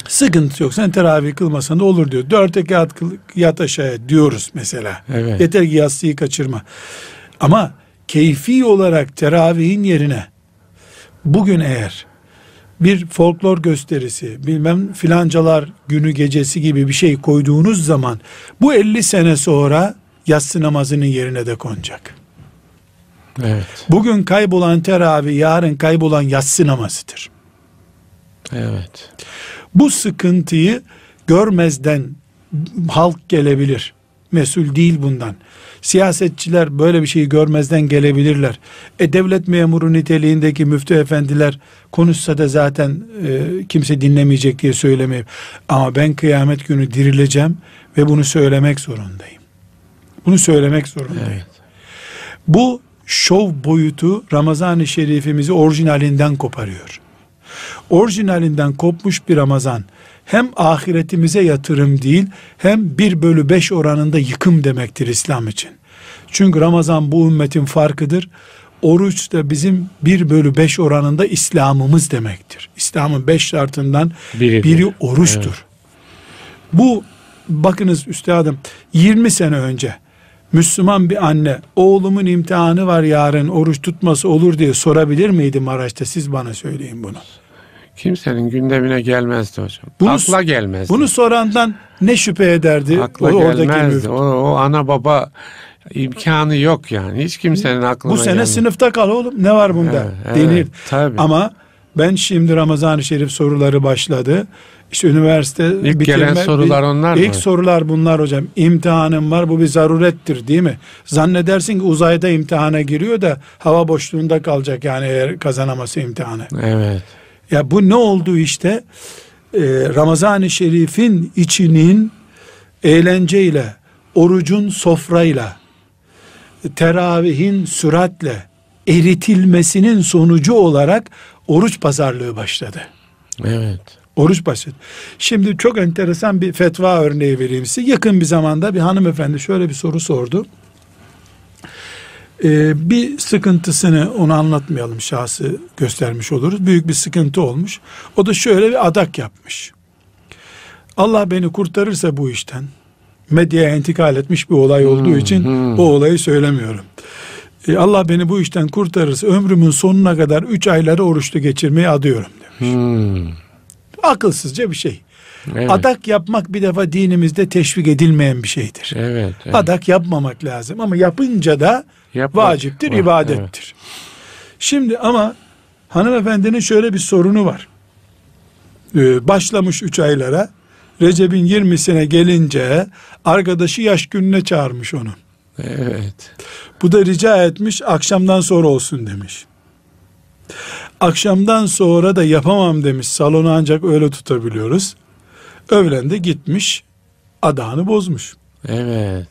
Sıkıntı yok. Sen teravih kılmasan da olur diyor. Dört rekat kıl, yat aşağıya diyoruz mesela. Evet. Yeter ki yatsıyı kaçırma. Ama keyfi olarak teravihin yerine bugün eğer bir folklor gösterisi, bilmem filancalar günü gecesi gibi bir şey koyduğunuz zaman bu 50 sene sonra yatsı namazının yerine de konacak. Evet. Bugün kaybolan teravih yarın kaybolan yatsı namazıdır. Evet. Bu sıkıntıyı görmezden halk gelebilir. Mesul değil bundan. Siyasetçiler böyle bir şeyi görmezden gelebilirler. E devlet memuru niteliğindeki müftü efendiler konuşsa da zaten e, kimse dinlemeyecek diye söylemeyip ama ben kıyamet günü dirileceğim ve bunu söylemek zorundayım. Bunu söylemek zorundayım. Evet. Bu şov boyutu Ramazan-ı Şerifimizi orijinalinden koparıyor. Orijinalinden kopmuş bir Ramazan hem ahiretimize yatırım değil hem 1 bölü 5 oranında yıkım demektir İslam için. Çünkü Ramazan bu ümmetin farkıdır. Oruç da bizim 1 bölü 5 oranında İslam'ımız demektir. İslam'ın 5 şartından Biridir. biri oruçtur. Bu bakınız üstadım 20 sene önce Müslüman bir anne oğlumun imtihanı var yarın oruç tutması olur diye sorabilir miydi Maraş'ta siz bana söyleyin bunu. Kimsenin gündemine gelmezdi hocam. Bunu- Akla gelmezdi. Bunu sorandan ne şüphe ederdi Akla o- gelmezdi. O, o ana baba imkanı yok yani. Hiç kimsenin aklına Bu sene gelmez. sınıfta kal oğlum ne var bunda Evet, evet, denir. tabii. Ama ben şimdi Ramazan-ı Şerif soruları başladı. İşte üniversite İlk gelen sorular onlar İlk mı? sorular bunlar hocam. İmtihanım var bu bir zarurettir değil mi? Zannedersin ki uzayda imtihana giriyor da hava boşluğunda kalacak yani eğer kazanaması imtihanı. Evet. Ya bu ne oldu işte? Ee, Ramazan-ı Şerif'in içinin eğlenceyle, orucun sofrayla, teravihin süratle eritilmesinin sonucu olarak oruç pazarlığı başladı. Evet. Oruç başladı. Şimdi çok enteresan bir fetva örneği vereyim size. Yakın bir zamanda bir hanımefendi şöyle bir soru sordu. Ee, bir sıkıntısını onu anlatmayalım şahsı göstermiş oluruz. Büyük bir sıkıntı olmuş. O da şöyle bir adak yapmış. Allah beni kurtarırsa bu işten medyaya intikal etmiş bir olay olduğu için o olayı söylemiyorum. Ee, Allah beni bu işten kurtarırsa ömrümün sonuna kadar 3 ayları oruçlu geçirmeyi adıyorum demiş. Hmm. Akılsızca bir şey. Evet. Adak yapmak bir defa dinimizde teşvik edilmeyen bir şeydir. Evet. evet. Adak yapmamak lazım ama yapınca da Yapmak vaciptir, var, ibadettir. Şimdi ama hanımefendinin şöyle bir sorunu var. Ee, başlamış üç aylara. Recep'in 20'sine gelince arkadaşı yaş gününe çağırmış onu. Evet. Bu da rica etmiş akşamdan sonra olsun demiş. Akşamdan sonra da yapamam demiş. Salonu ancak öyle tutabiliyoruz. Öğlen de gitmiş. Adağını bozmuş. Evet.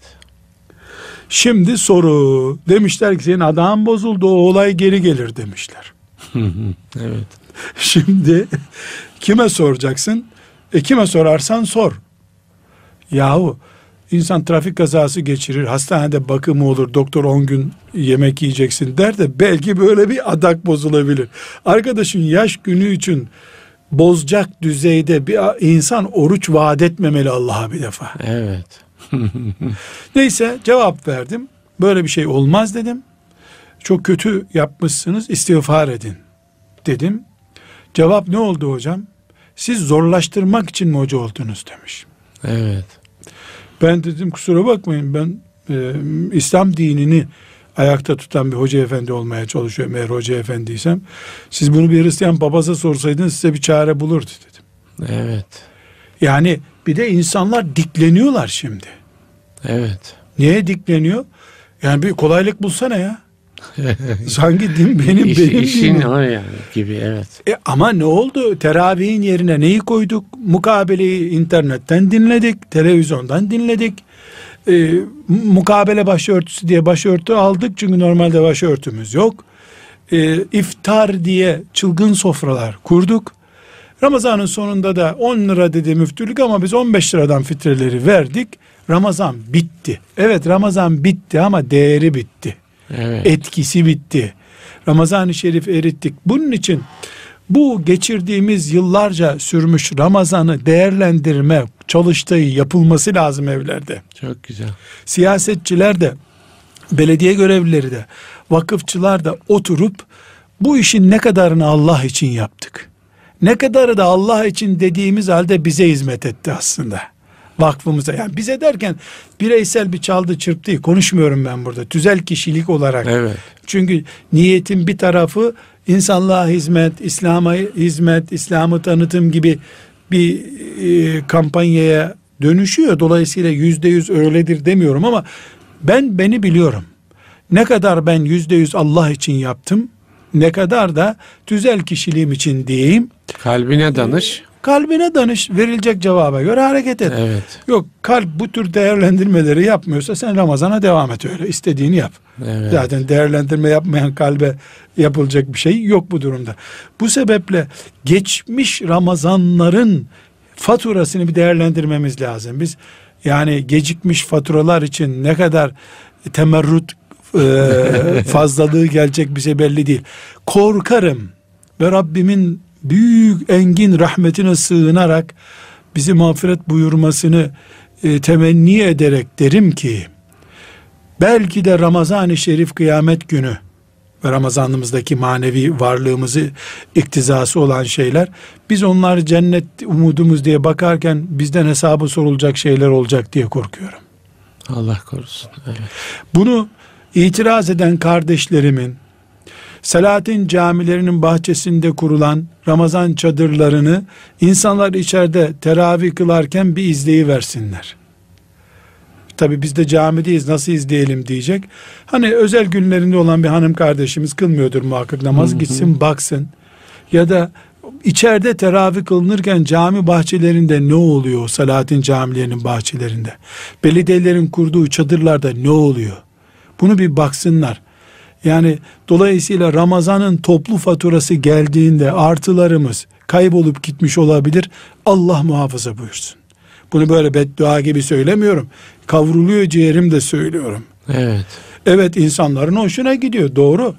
Şimdi soru. Demişler ki senin adağın bozuldu o olay geri gelir demişler. *laughs* evet. Şimdi kime soracaksın? E kime sorarsan sor. Yahu insan trafik kazası geçirir, hastanede bakımı olur, doktor 10 gün yemek yiyeceksin der de belki böyle bir adak bozulabilir. Arkadaşın yaş günü için bozacak düzeyde bir insan oruç vaat etmemeli Allah'a bir defa. Evet. *laughs* Neyse cevap verdim. Böyle bir şey olmaz dedim. Çok kötü yapmışsınız istiğfar edin dedim. Cevap ne oldu hocam? Siz zorlaştırmak için mi hoca oldunuz demiş. Evet. Ben dedim kusura bakmayın ben e, İslam dinini ayakta tutan bir hoca efendi olmaya çalışıyorum eğer hoca efendiysem. Siz bunu bir Hristiyan papasa sorsaydınız size bir çare bulurdu dedim. Evet. Yani bir de insanlar dikleniyorlar şimdi. Evet. Niye dikleniyor? Yani bir kolaylık bulsana ya. *laughs* Sanki din benim İş, benim işin dinim. o yani gibi evet. E ama ne oldu? Teravihin yerine neyi koyduk? Mukabeleyi internetten dinledik, televizyondan dinledik. E, mukabele başörtüsü diye başörtü aldık çünkü normalde başörtümüz yok. E, iftar diye çılgın sofralar kurduk. Ramazanın sonunda da 10 lira dedi müftülük ama biz 15 liradan fitreleri verdik. Ramazan bitti. Evet Ramazan bitti ama değeri bitti. Evet. Etkisi bitti. Ramazan-ı Şerif erittik. Bunun için bu geçirdiğimiz yıllarca sürmüş Ramazan'ı değerlendirme çalıştığı yapılması lazım evlerde. Çok güzel. Siyasetçiler de, belediye görevlileri de, vakıfçılar da oturup bu işin ne kadarını Allah için yaptık. Ne kadarı da Allah için dediğimiz halde bize hizmet etti aslında. Vakfımıza. Yani bize derken bireysel bir çaldı çırptı konuşmuyorum ben burada. Tüzel kişilik olarak. Evet. Çünkü niyetin bir tarafı insanlığa hizmet, İslam'a hizmet, İslam'ı tanıtım gibi bir e, kampanyaya dönüşüyor. Dolayısıyla yüzde yüz öyledir demiyorum ama ben beni biliyorum. Ne kadar ben yüzde yüz Allah için yaptım, ne kadar da tüzel kişiliğim için diyeyim. Kalbine danış. Kalbine danış, verilecek cevaba göre hareket et. Evet. Yok kalp bu tür değerlendirmeleri yapmıyorsa sen Ramazan'a devam et öyle. istediğini yap. Evet. Zaten değerlendirme yapmayan kalbe yapılacak bir şey yok bu durumda. Bu sebeple geçmiş Ramazanların faturasını bir değerlendirmemiz lazım. Biz yani gecikmiş faturalar için ne kadar temerrüt e, *laughs* fazlalığı gelecek bize belli değil. Korkarım ve Rabbimin büyük engin rahmetine sığınarak bizi mağfiret buyurmasını e, temenni ederek derim ki belki de Ramazan-ı Şerif kıyamet günü ve Ramazanımızdaki manevi varlığımızı iktizası olan şeyler biz onlar cennet umudumuz diye bakarken bizden hesabı sorulacak şeyler olacak diye korkuyorum. Allah korusun. Evet. Bunu itiraz eden kardeşlerimin Selahattin camilerinin bahçesinde kurulan Ramazan çadırlarını insanlar içeride teravih kılarken bir izleyi versinler. Tabi biz de camideyiz nasıl izleyelim diyecek. Hani özel günlerinde olan bir hanım kardeşimiz kılmıyordur muhakkak namaz gitsin baksın. Ya da içeride teravih kılınırken cami bahçelerinde ne oluyor Selahattin camilerinin bahçelerinde? Belediyelerin kurduğu çadırlarda ne oluyor? Bunu bir baksınlar. Yani dolayısıyla Ramazan'ın toplu faturası geldiğinde artılarımız kaybolup gitmiş olabilir. Allah muhafaza buyursun. Bunu böyle beddua gibi söylemiyorum. Kavruluyor ciğerim de söylüyorum. Evet. Evet insanların hoşuna gidiyor doğru.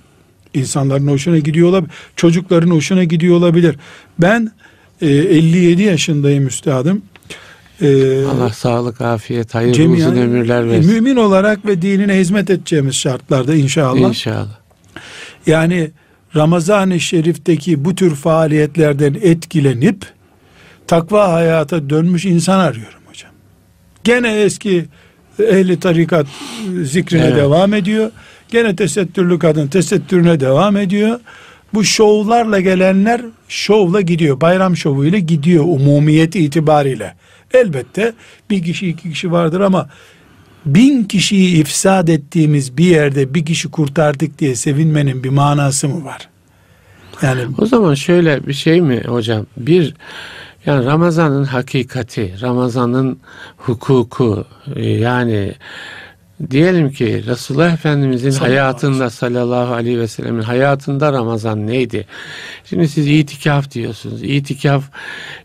İnsanların hoşuna gidiyor olabilir. Çocukların hoşuna gidiyor olabilir. Ben e, 57 yaşındayım üstadım. E, Allah sağlık, afiyet, hayırlı cemiyen- uzun ömürler versin. Mümin olarak ve dinine hizmet edeceğimiz şartlarda inşallah. İnşallah. Yani Ramazan-ı Şerif'teki bu tür faaliyetlerden etkilenip takva hayata dönmüş insan arıyorum hocam. Gene eski ehli tarikat zikrine Evet. devam ediyor. Gene tesettürlü kadın tesettürüne devam ediyor. Bu şovlarla gelenler şovla gidiyor. Bayram şovuyla gidiyor umumiyet itibariyle. Elbette bir kişi iki kişi vardır ama bin kişiyi ifsad ettiğimiz bir yerde bir kişi kurtardık diye sevinmenin bir manası mı var? Yani O zaman şöyle bir şey mi hocam? Bir yani Ramazan'ın hakikati, Ramazan'ın hukuku e, yani diyelim ki Resulullah Efendimizin Sallallahu hayatında sallallahu aleyhi ve sellemin hayatında Ramazan neydi? Şimdi siz itikaf diyorsunuz. İtikaf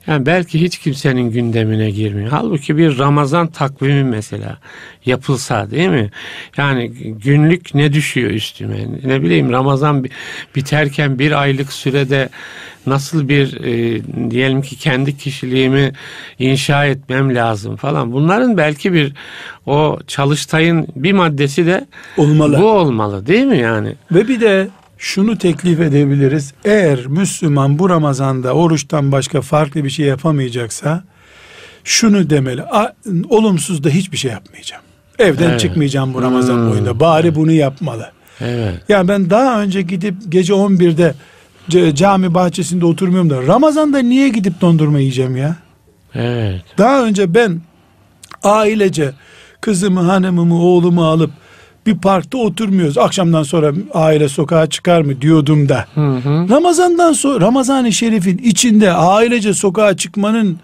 yani belki hiç kimsenin gündemine girmiyor. Halbuki bir Ramazan takvimi mesela yapılsa değil mi? Yani günlük ne düşüyor üstüme? Ne bileyim Ramazan bi- biterken bir aylık sürede nasıl bir e, diyelim ki kendi kişiliğimi inşa etmem lazım falan. Bunların belki bir o çalıştayın bir maddesi de olmalı. bu olmalı değil mi yani? Ve bir de şunu teklif edebiliriz. Eğer Müslüman bu Ramazan'da oruçtan başka farklı bir şey yapamayacaksa şunu demeli. "A- Olumsuz da hiçbir şey yapmayacağım. Evden Evet. çıkmayacağım bu Ramazan Hmm. boyunda. Bari bunu yapmalı. Evet. Ya ben daha önce gidip gece 11'de c- cami bahçesinde oturmuyorum da Ramazan'da niye gidip dondurma yiyeceğim ya? Evet. Daha önce ben ailece kızımı, hanımımı, oğlumu alıp bir parkta oturmuyoruz. Akşamdan sonra aile sokağa çıkar mı diyordum da. Hı hı. Ramazandan sonra Ramazan-ı Şerif'in içinde ailece sokağa çıkmanın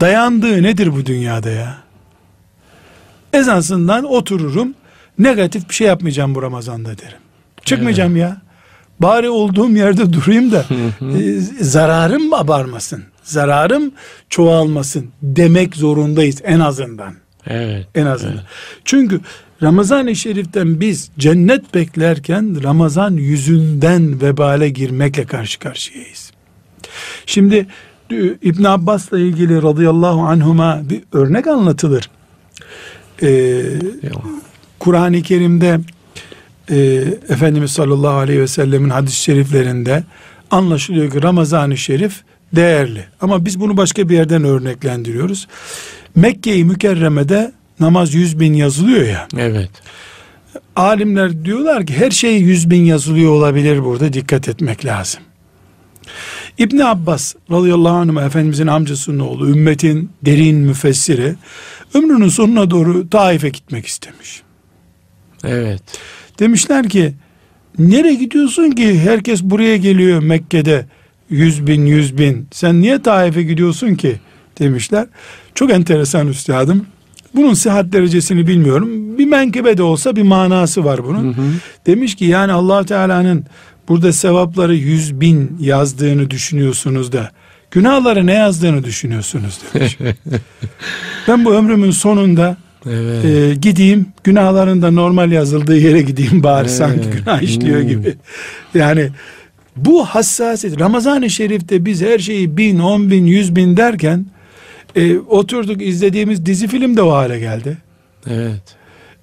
dayandığı nedir bu dünyada ya? Ezansından otururum. Negatif bir şey yapmayacağım bu Ramazan'da derim. Çıkmayacağım ya. Bari olduğum yerde durayım da *laughs* e, zararım abarmasın? Zararım çoğalmasın demek zorundayız en azından. Evet. En azından. Çünkü Ramazan-ı Şerif'ten biz cennet beklerken Ramazan yüzünden vebale girmekle karşı karşıyayız. Şimdi e, İbn Abbas'la ilgili radıyallahu anhuma bir örnek anlatılır. Ee, Kur'an-ı Kerim'de e, Efendimiz sallallahu aleyhi ve sellemin hadis-i şeriflerinde anlaşılıyor ki Ramazan-ı Şerif değerli. Ama biz bunu başka bir yerden örneklendiriyoruz. Mekke-i Mükerreme'de namaz yüz bin yazılıyor ya. Evet. Alimler diyorlar ki her şey yüz bin yazılıyor olabilir burada dikkat etmek lazım. İbn Abbas radıyallahu anh Efendimizin amcasının oğlu ümmetin derin müfessiri ömrünün sonuna doğru Taif'e gitmek istemiş. Evet. Demişler ki nereye gidiyorsun ki herkes buraya geliyor Mekke'de yüz bin yüz bin sen niye Taif'e gidiyorsun ki demişler. Çok enteresan üstadım. Bunun sıhhat derecesini bilmiyorum. Bir menkıbe de olsa bir manası var bunun. Hı hı. Demiş ki yani allah Teala'nın burada sevapları yüz bin yazdığını düşünüyorsunuz da günahları ne yazdığını düşünüyorsunuz demiş. *laughs* ben bu ömrümün sonunda evet. e, gideyim günahların da normal yazıldığı yere gideyim bari evet. sanki günah işliyor hmm. gibi. Yani bu hassasiyet Ramazan-ı Şerif'te biz her şeyi bin, on bin, yüz bin derken e, oturduk izlediğimiz dizi film de o hale geldi. Evet.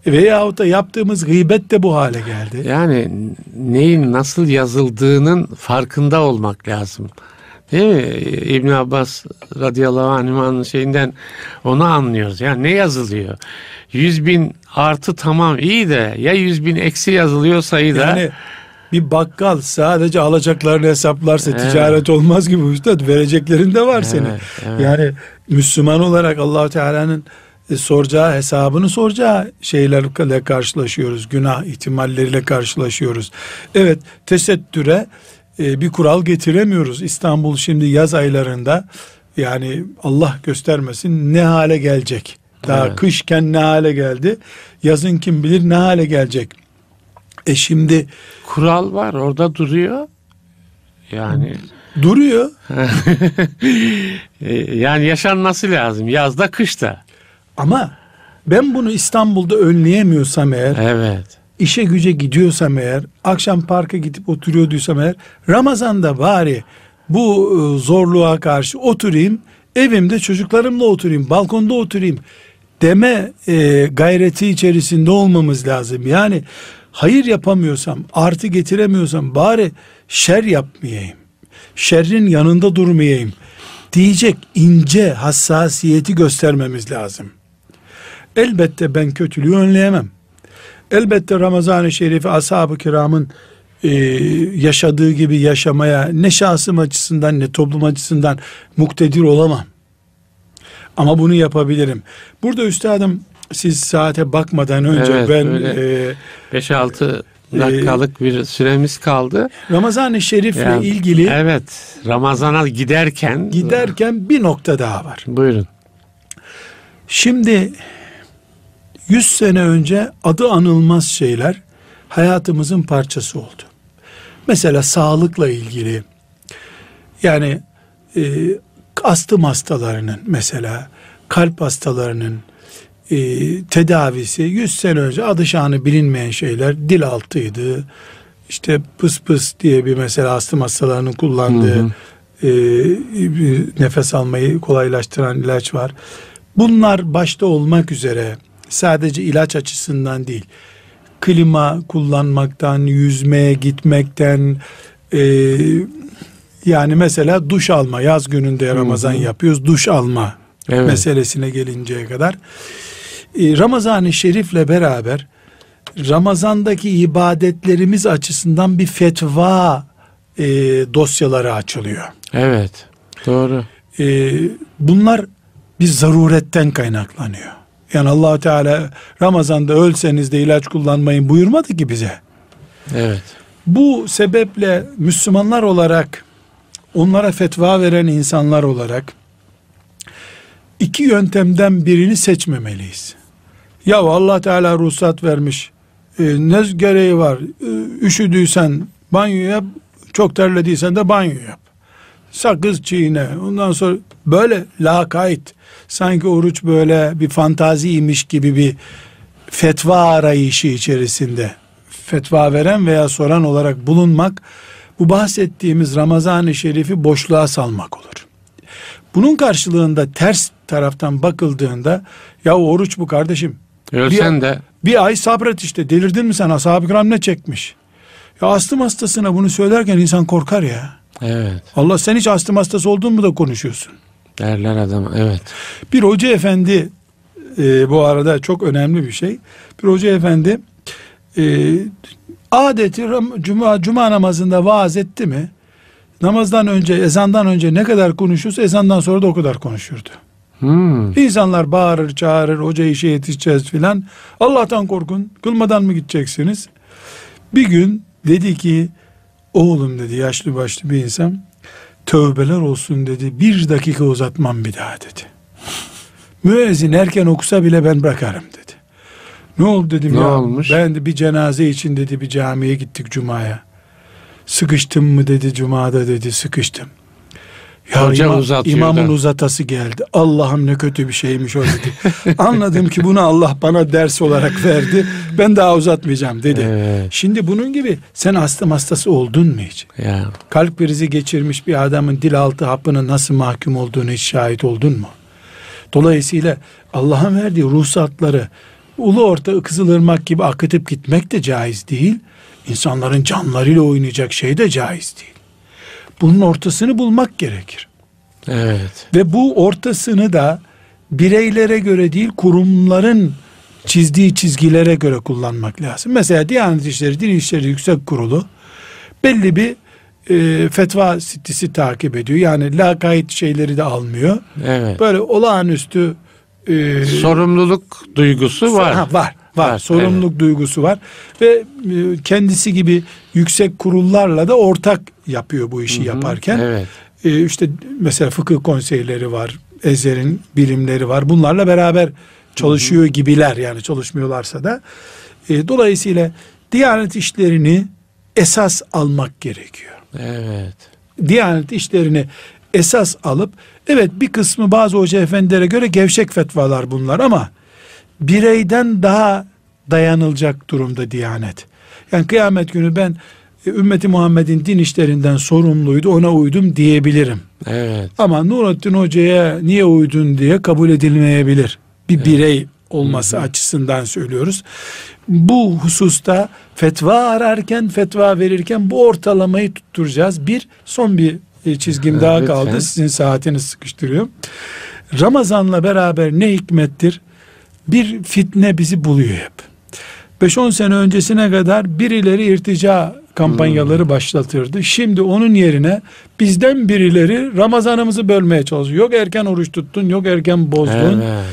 Veyahut da yaptığımız gıybet de bu hale geldi. Yani neyin nasıl yazıldığının farkında olmak lazım. Değil mi? İbn Abbas radıyallahu anh'ın şeyinden onu anlıyoruz. Yani ne yazılıyor? Yüz bin artı tamam iyi de ya yüz bin eksi yazılıyor sayıda. Yani bir bakkal sadece alacaklarını hesaplarsa evet. ticaret olmaz gibi üstad vereceklerin de var evet, senin. Evet. Yani Müslüman olarak allah Teala'nın e, soracağı hesabını soracağı şeylerle karşılaşıyoruz. Günah ihtimalleriyle karşılaşıyoruz. Evet tesettüre e, bir kural getiremiyoruz. İstanbul şimdi yaz aylarında yani Allah göstermesin ne hale gelecek. Daha evet. kışken ne hale geldi. Yazın kim bilir ne hale gelecek. E şimdi kural var orada duruyor. Yani duruyor. *laughs* E, yani yaşanması lazım yazda kışta. Ama ben bunu İstanbul'da önleyemiyorsam eğer Evet. İşe güce gidiyorsam eğer akşam parka gidip oturuyorduysam eğer Ramazan'da bari bu e, zorluğa karşı oturayım evimde çocuklarımla oturayım balkonda oturayım deme e, gayreti içerisinde olmamız lazım. Yani hayır yapamıyorsam, artı getiremiyorsam bari şer yapmayayım. Şerrin yanında durmayayım. Diyecek ince hassasiyeti göstermemiz lazım. Elbette ben kötülüğü önleyemem. Elbette Ramazan-ı Şerif'i ashab-ı kiramın e, yaşadığı gibi yaşamaya ne şahsım açısından ne toplum açısından muktedir olamam. Ama bunu yapabilirim. Burada üstadım siz saate bakmadan önce evet, ben 5-6 e, dakikalık e, bir süremiz kaldı. Ramazan-ı Şerif'le yani, ilgili Evet. Ramazan'a giderken giderken bir nokta daha var. Buyurun. Şimdi 100 sene önce adı anılmaz şeyler hayatımızın parçası oldu. Mesela sağlıkla ilgili yani e, astım hastalarının mesela kalp hastalarının e, tedavisi 100 sene önce adı şanı bilinmeyen şeyler dil altıydı. İşte pıs pıs diye bir mesela astım hastalarının kullandığı hı hı. E, nefes almayı kolaylaştıran ilaç var. Bunlar başta olmak üzere sadece ilaç açısından değil klima kullanmaktan, yüzmeye gitmekten, e, yani mesela duş alma, yaz gününde Ramazan Hı-hı. yapıyoruz, duş alma evet. meselesine gelinceye kadar. E, Ramazan-ı Şerif'le beraber Ramazan'daki ibadetlerimiz açısından bir fetva e, dosyaları açılıyor. Evet, doğru. E, bunlar bir zaruretten kaynaklanıyor. Yani allah Teala Ramazan'da ölseniz de ilaç kullanmayın buyurmadı ki bize. Evet. Bu sebeple Müslümanlar olarak onlara fetva veren insanlar olarak iki yöntemden birini seçmemeliyiz. Ya Allah Teala ruhsat vermiş. E, ne gereği var? E, üşüdüysen banyo yap. Çok terlediysen de banyo yap. Sakız çiğne. Ondan sonra böyle lakayt sanki oruç böyle bir fantaziymiş gibi bir fetva arayışı içerisinde fetva veren veya soran olarak bulunmak bu bahsettiğimiz Ramazan-ı Şerif'i boşluğa salmak olur. Bunun karşılığında ters taraftan bakıldığında ya oruç bu kardeşim. Ölsen bir, de bir ay sabret işte delirdin mi sen ashab-ı kiram ne çekmiş? Ya astım hastasına bunu söylerken insan korkar ya. evet Allah sen hiç astım hastası oldun mu da konuşuyorsun. Derler adam evet. Bir hoca efendi e, bu arada çok önemli bir şey. Bir hoca efendi e, adeti cuma, cuma namazında vaaz etti mi namazdan önce ezandan önce ne kadar konuşursa ezandan sonra da o kadar konuşurdu. Hmm. İnsanlar bağırır çağırır hoca işe yetişeceğiz filan. Allah'tan korkun kılmadan mı gideceksiniz? Bir gün dedi ki oğlum dedi yaşlı başlı bir insan tövbeler olsun dedi bir dakika uzatmam bir daha dedi. Müezzin erken okusa bile ben bırakarım dedi. Ne oldu dedim Ne ya. olmuş? Ben de bir cenaze için dedi bir camiye gittik cumaya. Sıkıştım mı dedi cumada dedi sıkıştım. Ya Hoca imam- uzatıyor imamın da. uzatası geldi. Allah'ım ne kötü bir şeymiş o dedi. *laughs* Anladım ki bunu Allah bana ders olarak verdi. Ben daha uzatmayacağım dedi. Evet. Şimdi bunun gibi sen astım hastası oldun mu hiç? Ya Kalp krizi geçirmiş bir adamın dil altı hapına nasıl mahkum olduğunu hiç şahit oldun mu? Dolayısıyla Allah'ın verdiği ruhsatları ulu orta Kızılırmak gibi akıtıp gitmek de caiz değil. İnsanların canlarıyla oynayacak şey de caiz değil. Bunun ortasını bulmak gerekir. evet. Ve bu ortasını da bireylere göre değil kurumların çizdiği çizgilere göre kullanmak lazım. Mesela Diyanet İşleri, Din İşleri Yüksek Kurulu belli bir e, fetva sitesi takip ediyor. Yani lakayt şeyleri de almıyor. Evet. Böyle olağanüstü e, Sorumluluk duygusu var. Ha, var. Var. Var, Sorumluluk duygusu var. Ve e, kendisi gibi yüksek kurullarla da ortak yapıyor bu işi yaparken. Evet. E, işte mesela fıkıh konseyleri var. Ezer'in bilimleri var. Bunlarla beraber çalışıyor gibiler yani çalışmıyorlarsa da. E, dolayısıyla Diyanet işlerini esas almak gerekiyor. Evet. Diyanet işlerini esas alıp evet bir kısmı bazı hoca efendilere göre gevşek fetvalar bunlar ama bireyden daha dayanılacak durumda Diyanet. Yani kıyamet günü ben e, ümmeti Muhammed'in din işlerinden sorumluydu ona uydum diyebilirim. Evet. Ama Nurattin Hoca'ya niye uydun diye kabul edilmeyebilir. Bir birey olması açısından söylüyoruz. Bu hususta fetva ararken, fetva verirken bu ortalamayı tutturacağız. Bir, son bir e, çizgim Evet, daha lütfen. kaldı. Sizin saatiniz sıkıştırıyor. Ramazanla beraber ne hikmettir? Bir fitne bizi buluyor hep. 5-10 sene öncesine kadar birileri irtica kampanyaları başlatırdı. Şimdi onun yerine birileri Ramazanımızı bölmeye çalışıyor. Yok erken oruç tuttun, yok erken bozdun. Evet.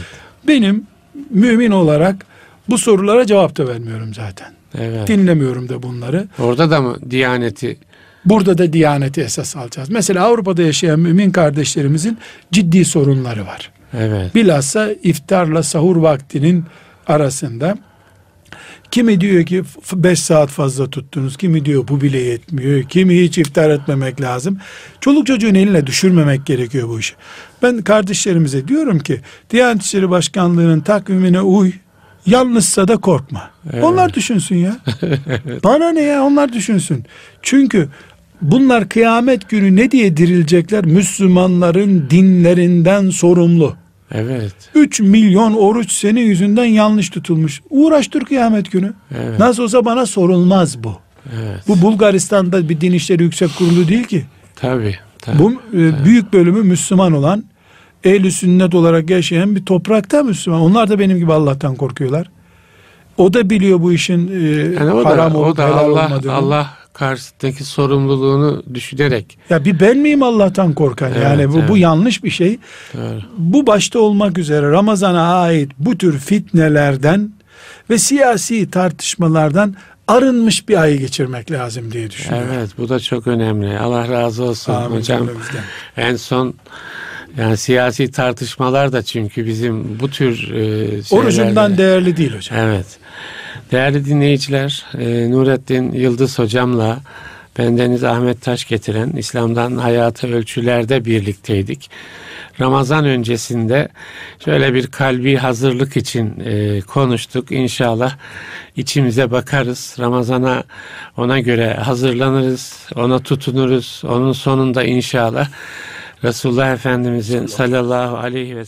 Benim mümin olarak bu sorulara cevap da vermiyorum zaten. Evet. Dinlemiyorum da bunları. Orada da mı Diyaneti Burada da diyaneti esas alacağız. Mesela Avrupa'da yaşayan mümin kardeşlerimizin ciddi sorunları var. Evet. Bilhassa iftarla sahur vaktinin arasında kimi diyor ki 5 saat fazla tuttunuz, kimi diyor bu bile yetmiyor, kimi hiç iftar etmemek lazım. Çoluk çocuğun eline düşürmemek gerekiyor bu işi. Ben kardeşlerimize diyorum ki Diyanet İşleri Başkanlığı'nın takvimine uy, yalnızsa da korkma. Evet. Onlar düşünsün ya. *laughs* Bana ne ya onlar düşünsün. Çünkü bunlar kıyamet günü ne diye dirilecekler? Müslümanların dinlerinden sorumlu. Evet. 3 milyon oruç senin yüzünden yanlış tutulmuş. Uğraştır kıyamet günü. Evet. Nasıl olsa bana sorulmaz bu. Evet. Bu Bulgaristan'da bir din işleri yüksek kurulu değil ki. Tabii. tabii. Bu e, büyük bölümü Müslüman olan, ehl sünnet olarak yaşayan bir toprakta Müslüman. Onlar da benim gibi Allah'tan korkuyorlar. O da biliyor bu işin e, Yani o haram da, olup o da helal Allah olmadığını. Allah karşısındaki sorumluluğunu düşünerek Ya bir ben miyim Allah'tan korkan? Evet, yani bu, bu evet. yanlış bir şey. Doğru. Bu başta olmak üzere Ramazan'a ait bu tür fitnelerden ve siyasi tartışmalardan arınmış bir ay geçirmek lazım diye düşünüyorum. Evet bu da çok önemli. Allah razı olsun Amin hocam. En son yani siyasi tartışmalar da çünkü bizim bu tür e, Orucundan şeylerle- değerli değil hocam. Evet. Değerli dinleyiciler, e, Nurettin Yıldız hocamla Bendeniz Ahmet Taş getiren İslam'dan Hayata Ölçülerde birlikteydik. Ramazan öncesinde şöyle bir kalbi hazırlık için e, konuştuk. İnşallah içimize bakarız. Ramazana ona göre hazırlanırız. Ona tutunuruz. Onun sonunda inşallah Resulullah Efendimizin sallallahu aleyhi ve